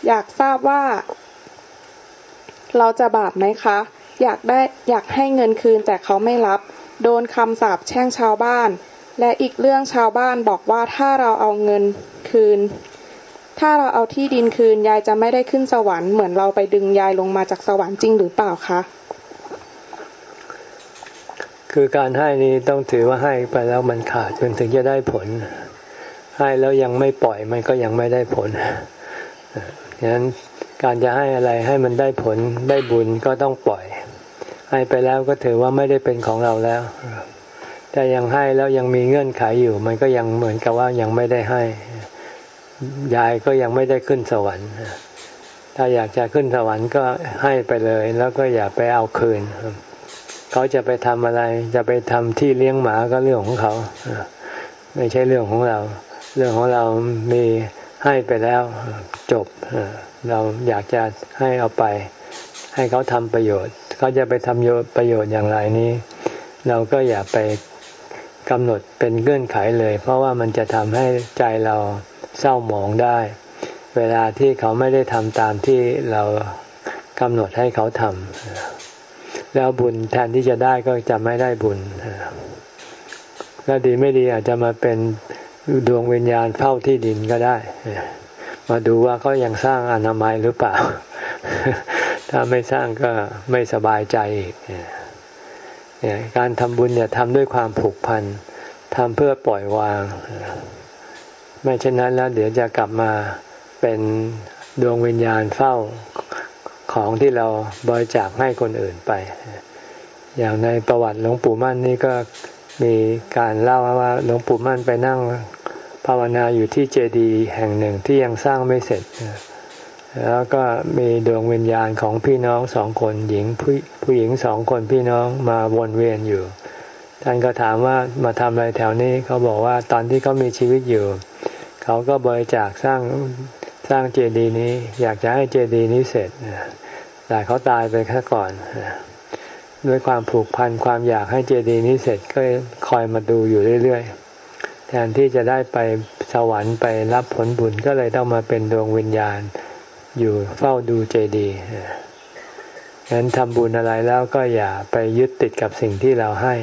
อยากทราบว่า เราจะบาปไหมคะ อยากได้อยากให้เงินคืนแต่เขาไม่รับ โดนคำสาปแช่งชาวบ้าน และอีกเรื่องชาวบ้านบอกว่าถ้าเราเอาเงินคืนถ้าเราเอาที่ดินคืนยายจะไม่ได้ขึ้นสวรรค์เหมือนเราไปดึงยายลงมาจากสวรรค์จริงหรือเปล่าคะ คือการให้นี้ต้องถือว่าให้ไปแล้วมันขาดจนถึงจะได้ผล ให้แล้วยังไม่ปล่อยมันก็ยังไม่ได้ผลฉะนั้นการจะให้อะไรให้มันได้ผลได้บุญก็ต้องปล่อย ให้ไปแล้วก็ถือว่าไม่ได้เป็นของเราแล้ว แต่ยังให้แล้วยังมีเงื่อนไขอยู่ มันก็ยังเหมือนกับว่ายังไม่ได้ให้ ยายก็ยังไม่ได้ขึ้นสวรรค์ถ้าอยากจะขึ้นสวรรค์ก็ให้ไปเลย แล้วก็อย่าไปเอาคืน เขาจะไปทำอะไร จะไปทำที่เลี้ยงหมาก็เรื่องของเขา ไม่ใช่เรื่องของเรา เรื่องของเรามีให้ไปแล้วจบ เราอยากจะให้เอาไป ให้เขาทำประโยชน์ เขาจะไปทำประโยชน์อย่างไรนี้ เราก็อย่าไปกำหนดเป็นเงื่อนไขเลย เพราะว่ามันจะทำให้ใจเราเศร้าหมองได้ เวลาที่เขาไม่ได้ทำตามที่เรากำหนดให้เขาทำ แล้วบุญแทนที่จะได้ก็จะไม่ได้บุญแล้วดีไม่ดีอาจจะมาเป็นดวงวิญญาณเฝ้าที่ดินก็ได้ มาดูว่าเขายังสร้างอนามัยหรือเปล่า ถ้าไม่สร้างก็ไม่สบายใจอีกการทำบุญเนี่ยทำด้วยความผูกพันทำเพื่อปล่อยวาง ไม่เช่นนั้นแล้วเดี๋ยวจะกลับมาเป็นดวงวิญญาณเฝ้า ของที่เราบริจาคให้คนอื่นไป อย่างในประวัติหลวงปู่มั่นนี่ก็มีการเล่าว่าหลวงปู่มั่นไปนั่งภาวนาอยู่ที่เจดีย์แห่งหนึ่งที่ยังสร้างไม่เสร็จ แล้วก็มีดวงวิญญาณของพี่น้องสองคนหญิงผู้ผู้หญิงสองคนพี่น้องมาวนเวียนอยู่ ท่านก็ถามว่ามาทำอะไรแถวนี้ เขาบอกว่าตอนที่เขามีชีวิตอยู่ เขาก็บริจาคสร้างสร้างเจดีย์นี้ อยากจะให้เจดีย์นี้เสร็จ แต่เขาตายไปแค่ก่อน ด้วยความผูกพันความอยากให้เจดีย์นี้เสร็จก็คอยมาดูอยู่เรื่อยๆ แทนที่จะได้ไปสวรรค์ไปรับผลบุญก็เลยต้องมาเป็นดวงวิญญาณ อยู่เฝ้าดูเจดีย์ฉะนั้นทำบุญอะไรแล้วก็อย่าไปยึดติดกับสิ่งที่เราให้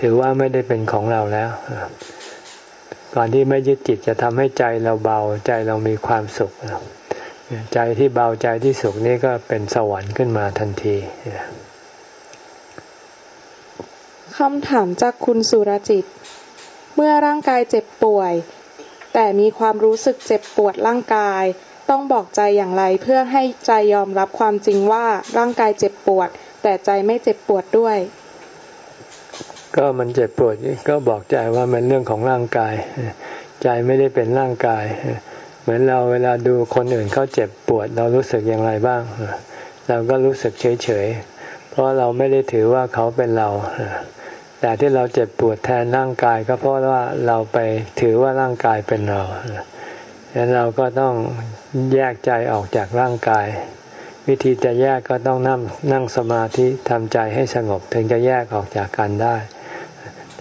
ถือว่าไม่ได้เป็นของเราแล้วก่อนที่ไม่ยึดจิตจะทำให้ใจเราเบาใจเรามีความสุข ใจที่เบาใจที่สุขนี่ก็เป็นสวรรค์ขึ้นมาทันทีคำถามจากคุณสุรจิต เมื่อร่างกายเจ็บป่วย แต่มีความรู้สึกเจ็บปวดร่างกาย ต้องบอกใจอย่างไรเพื่อให้ใจยอมรับความจริงว่าร่างกายเจ็บปวด แต่ใจไม่เจ็บปวดด้วย ก็มันเจ็บปวดก็บอกใจว่ามันเรื่องของร่างกาย ใจไม่ได้เป็นร่างกาย เหมือนเราเวลาดูคนอื่นเขาเจ็บปวด เรารู้สึกอย่างไรบ้าง เราก็รู้สึกเฉยเฉยเพราะเราไม่ได้ถือว่าเขาเป็นเรา แต่ที่เราเจ็บปวดแทนร่างกายก็เพราะว่าเราไปถือว่าร่างกายเป็นเราดังนั้นเราก็ต้องแยกใจออกจากร่างกาย วิธีจะแยกก็ต้องนั่งนั่งสมาธิทำใจให้สงบถึงจะแยกออกจากกันได้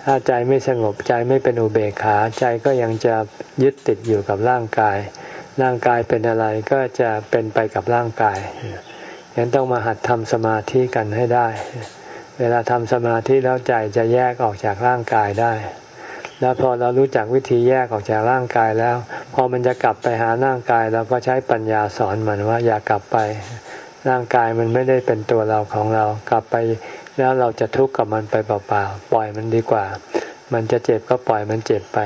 ถ้าใจไม่สงบใจไม่เป็นอุเบกขาใจก็ยังจะยึดติดอยู่กับร่างกาย ร่างกายเป็นอะไรก็จะเป็นไปกับร่างกายยังต้องมาหัดทำสมาธิกันให้ได้ เวลาทำสมาธิแล้วใจจะแยกออกจากร่างกายได้ แล้วพอเรารู้จักวิธีแยกออกจากร่างกายแล้ว พอมันจะกลับไปหาร่างกายเราก็ใช้ปัญญาสอนมันว่าอย่ากลับไป ร่างกายมันไม่ได้เป็นตัวเราของเรา กลับไป แล้วเราจะทุกข์กับมันไปเปล่าๆปล่อยมันดีกว่า มันจะเจ็บก็ปล่อยมันเจ็บไป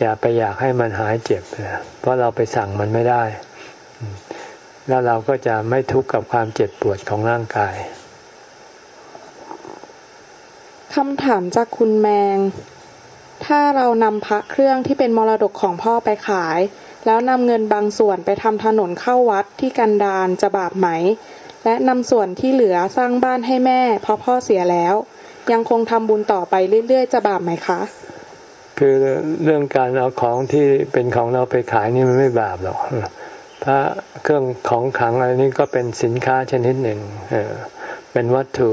อย่าไปอยากให้มันหายเจ็บ เพราะเราไปสั่งมันไม่ได้ แล้วเราก็จะไม่ทุกข์กับความเจ็บปวดของร่างกายคำถามจากคุณแมง ถ้าเรานำพระเครื่องที่เป็นมรดกของพ่อไปขาย แล้วนำเงินบางส่วนไปทำถนนเข้าวัดที่กันดารจะบาปไหม และนำส่วนที่เหลือสร้างบ้านให้แม่เพราะพ่อเสียแล้ว ยังคงทำบุญต่อไปเรื่อยๆ จะบาปไหมคะ คือเรื่องการเอาของที่เป็นของเราไปขายนี่มันไม่บาปหรอกพระเครื่องของขังอะไรนี้ก็เป็นสินค้าชนิดหนึ่งเป็นวัตถุ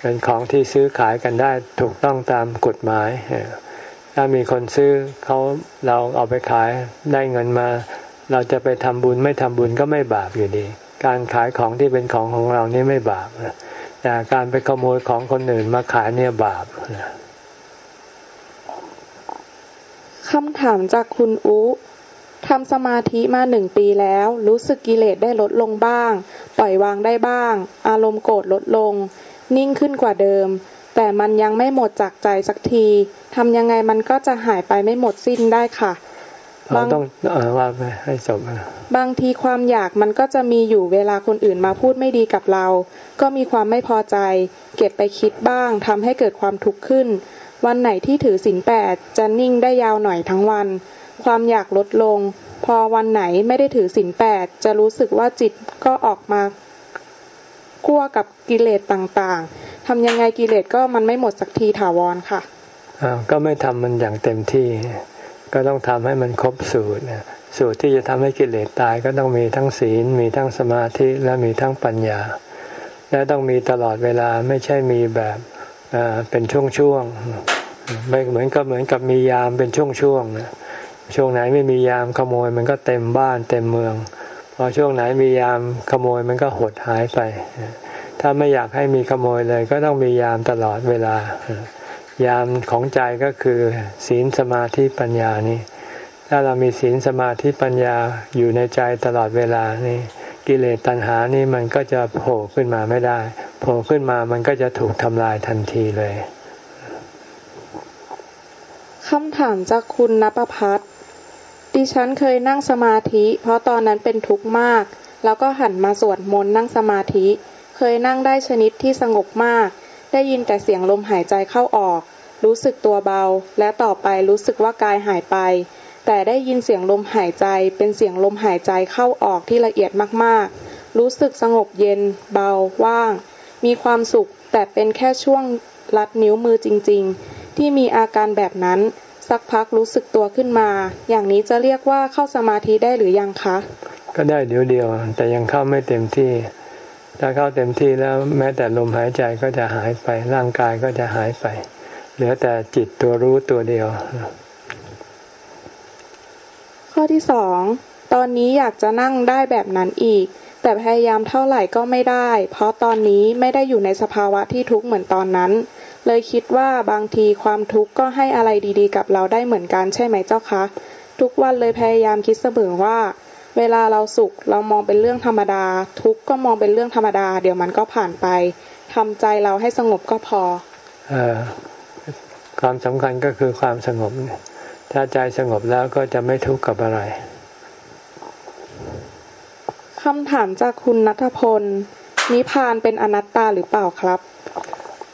เป็นของที่ซื้อขายกันได้ถูกต้องตามกฎหมายถ้ามีคนซื้อเขาเราเอาไปขายได้เงินมา เราจะไปทำบุญไม่ทำบุญก็ไม่บาปอยู่ดี การขายของที่เป็นของของเรานี่ไม่บาปแต่การไปขโมยของคนอื่นมาขายเนี่ยบาปคำถามจากคุณอุทำสมาธิมาหนึ่งปีแล้ว รู้สึกกิเลสได้ลดลงบ้าง ปล่อยวางได้บ้าง อารมณ์โกรธลดลง นิ่งขึ้นกว่าเดิม แต่มันยังไม่หมดจากใจสักทีทำยังไงมันก็จะหายไปไม่หมดสิ้นได้ค่ะ เราต้องอว่าไปให้จบบางทีความอยากมันก็จะมีอยู่เวลาคนอื่นมาพูดไม่ดีกับเรา ก็มีความไม่พอใจ เก็บไปคิดบ้างทำให้เกิดความทุกข์ขึ้น วันไหนที่ถือศีลแปดจะนิ่งได้ยาวหน่อยทั้งวัน ความอยากลดลง พอวันไหนไม่ได้ถือศีลแปดจะรู้สึกว่าจิตก็ออกมากั้วกับกิเลสต่างๆทำยังไงกิเลสก็มันไม่หมดสักทีถาวรค่ะก็ไม่ทำมันอย่างเต็มที่ ก็ต้องทำให้มันครบสูตรสูตรที่จะทำให้กิเลสตายก็ต้องมีทั้งศีล มีทั้งสมาธิและมีทั้งปัญญา และต้องมีตลอดเวลาไม่ใช่มีแบบเป็นช่วงๆไม่เหมือนกับเหมือนกับมียามเป็นช่วงๆช่วงไหนไม่มียามขโมยมันก็เต็มบ้านเต็มเมือง พอช่วงไหนมียามขโมยมันก็หดหายไป ถ้าไม่อยากให้มีขโมยเลย ก็ต้องมียามตลอดเวลา ยามของใจก็คือ ศีลสมาธิปัญญานี่ถ้าเรามีศีลสมาธิปัญญาอยู่ในใจตลอดเวลานี่กิเลสตัณหานี่มันก็จะโผล่ขึ้นมาไม่ได้ โผล่ขึ้นมามันก็จะถูกทำลายทันทีเลยคำถามจากคุณนภพัฒดิฉันเคยนั่งสมาธิ เพราะตอนนั้นเป็นทุกข์มาก แล้วก็หันมาสวดมนต์นั่งสมาธิ เคยนั่งได้ชนิดที่สงบมาก ได้ยินแต่เสียงลมหายใจเข้าออก รู้สึกตัวเบา และต่อไปรู้สึกว่ากายหายไป แต่ได้ยินเสียงลมหายใจ เป็นเสียงลมหายใจเข้าออกที่ละเอียดมากๆ รู้สึกสงบเย็น เบา ว่าง มีความสุข แต่เป็นแค่ช่วงลัดนิ้วมือจริง ๆ ที่มีอาการแบบนั้น สักพักรู้สึกตัวขึ้นมา อย่างนี้จะเรียกว่าเข้าสมาธิได้หรือยังคะ ก็ได้เดี๋ยวเดียว แต่ยังเข้าไม่เต็มที่ ถ้าเข้าเต็มที่แล้วแม้แต่ลมหายใจก็จะหายไป ร่างกายก็จะหายไป เหลือแต่จิตตัวรู้ตัวเดียว ข้อที่สองตอนนี้อยากจะนั่งได้แบบนั้นอีก แต่พยายามเท่าไหร่ก็ไม่ได้ เพราะตอนนี้ไม่ได้อยู่ในสภาวะที่ทุกข์เหมือนตอนนั้น เลยคิดว่าบางทีความทุกข์ก็ให้อะไรดีๆ กับเราได้เหมือนกันใช่ไหมเจ้าคะ ทุกวันเลยพยายามคิดเสมอว่า เวลาเราสุขเรามองเป็นเรื่องธรรมดา ทุกข์ก็มองเป็นเรื่องธรรมดา เดี๋ยวมันก็ผ่านไปทำใจเราให้สงบก็พออความสำคัญก็คือความสงบ ถ้าใจสงบแล้วก็จะไม่ทุกข์กับอะไรคำถามจากคุณนัทพล นิพพานเป็นอนัตตาหรือเปล่าครับ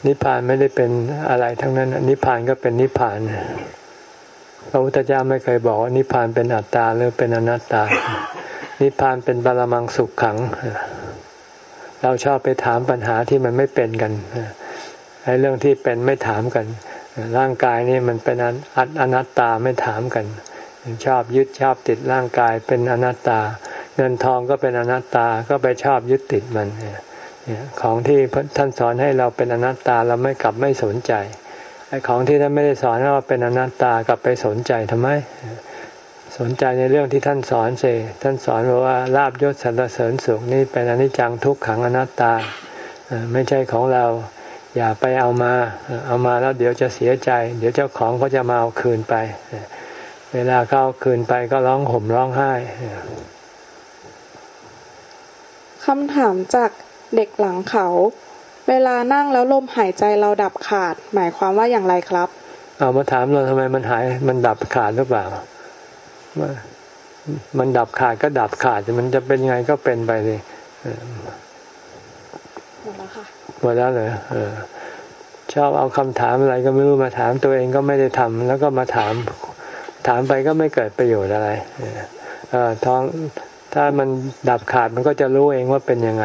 นิพพานไม่ได้เป็นอะไรทั้งนั้น นิพพานก็เป็นนิพพาน พระพุทธเจ้าไม่เคยบอกว่านิพพานเป็นอัตตาหรือเป็นอนัตตา นิพพานเป็นบาลมังสุขขัง เราชอบไปถามปัญหาที่มันไม่เป็นกันไอ้เรื่องที่เป็นไม่ถามกัน ร่างกายนี่มันเป็นอนัตตาไม่ถามกัน ชอบยึดชอบติดร่างกายเป็นอนัตตา เงินทองก็เป็นอนัตตาก็ไปชอบยึดติดมันของที่ท่านสอนให้เราเป็นอนัตตาเราไม่กลับไม่สนใจ ไอ้ของที่ท่านไม่ได้สอนว่าเป็นอนัตตากลับไปสนใจทำไม สนใจในเรื่องที่ท่านสอนเสท่านสอนบอกว่าลาบยศสรรเสริญสุขนี่เป็นอนิจจังทุกขังอนัตตาไม่ใช่ของเราอย่าไปเอามา เอามาแล้วเดี๋ยวจะเสียใจ เดี๋ยวเจ้าของก็จะมาเอาคืนไป เวลาเขาคืนไปก็ร้องห่มร้องไห้คำถามจากเด็กหลังเขา เวลานั่งแล้วลมหายใจเราดับขาด หมายความว่าอย่างไรครับเอามาถามเราทำไมมันหายมันดับขาดหรือเปล่า มันดับขาดก็ดับขาดมันจะเป็นไงก็เป็นไปเลยหมดแล้วค่ะหมดแล้วเลยเออชอบเอาคำถามอะไรก็ไม่รู้มาถามตัวเองก็ไม่ได้ทำแล้วก็มาถาม ถามไปก็ไม่เกิดประโยชน์อะไรเออท้อง ถ้ามันดับขาดมันก็จะรู้เองว่าเป็นยังไง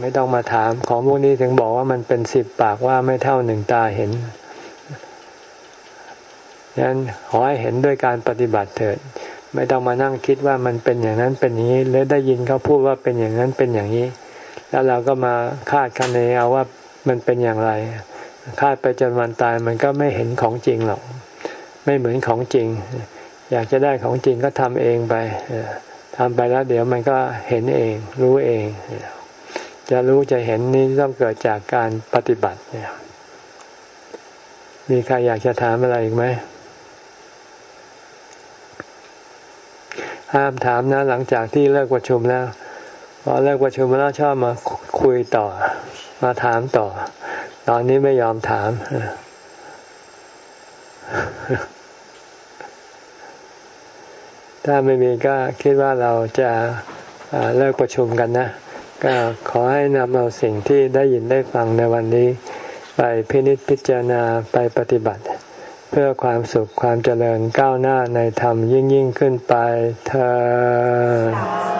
ไม่ต้องมาถามของพวกนี้ถึงบอกว่ามันเป็นสิบปากว่าไม่เท่าหนึ่งตาเห็นดังนั้นขอให้เห็นด้วยการปฏิบัติเถิด ไม่ต้องมานั่งคิดว่ามันเป็นอย่างนั้นเป็นอย่างนี้หรือได้ยินเขาพูดว่าเป็นอย่างนั้นเป็นอย่างนี้ แล้วเราก็มาคาดคะเนเอาว่ามันเป็นอย่างไร คาดไปจนวันตายมันก็ไม่เห็นของจริงหรอก ไม่เหมือนของจริง อยากจะได้ของจริงก็ทำเองไป ทำไปแล้วเดี๋ยวมันก็เห็นเอง รู้เอง จะรู้จะเห็นนี่ต้องเกิดจากการปฏิบัติเนี่ยมีใครอยากจะถามอะไรอีกไหมห้ามถามนะหลังจากที่เลิกประชุมแล้วพอเลิกประชุมแล้วชอบมาคุยต่อ มาถามต่อ ตอนนี้ไม่ยอมถาม ถ้าไม่มีก็คิดว่าเราจะเลิกประชุมกันนะ ก็ขอให้นำเอาสิ่งที่ได้ยินได้ฟังในวันนี้ ไปพินิจพิจารณาไปปฏิบัติ เพื่อความสุขความเจริญก้าวหน้าในธรรมยิ่งยิ่งขึ้นไปเธอ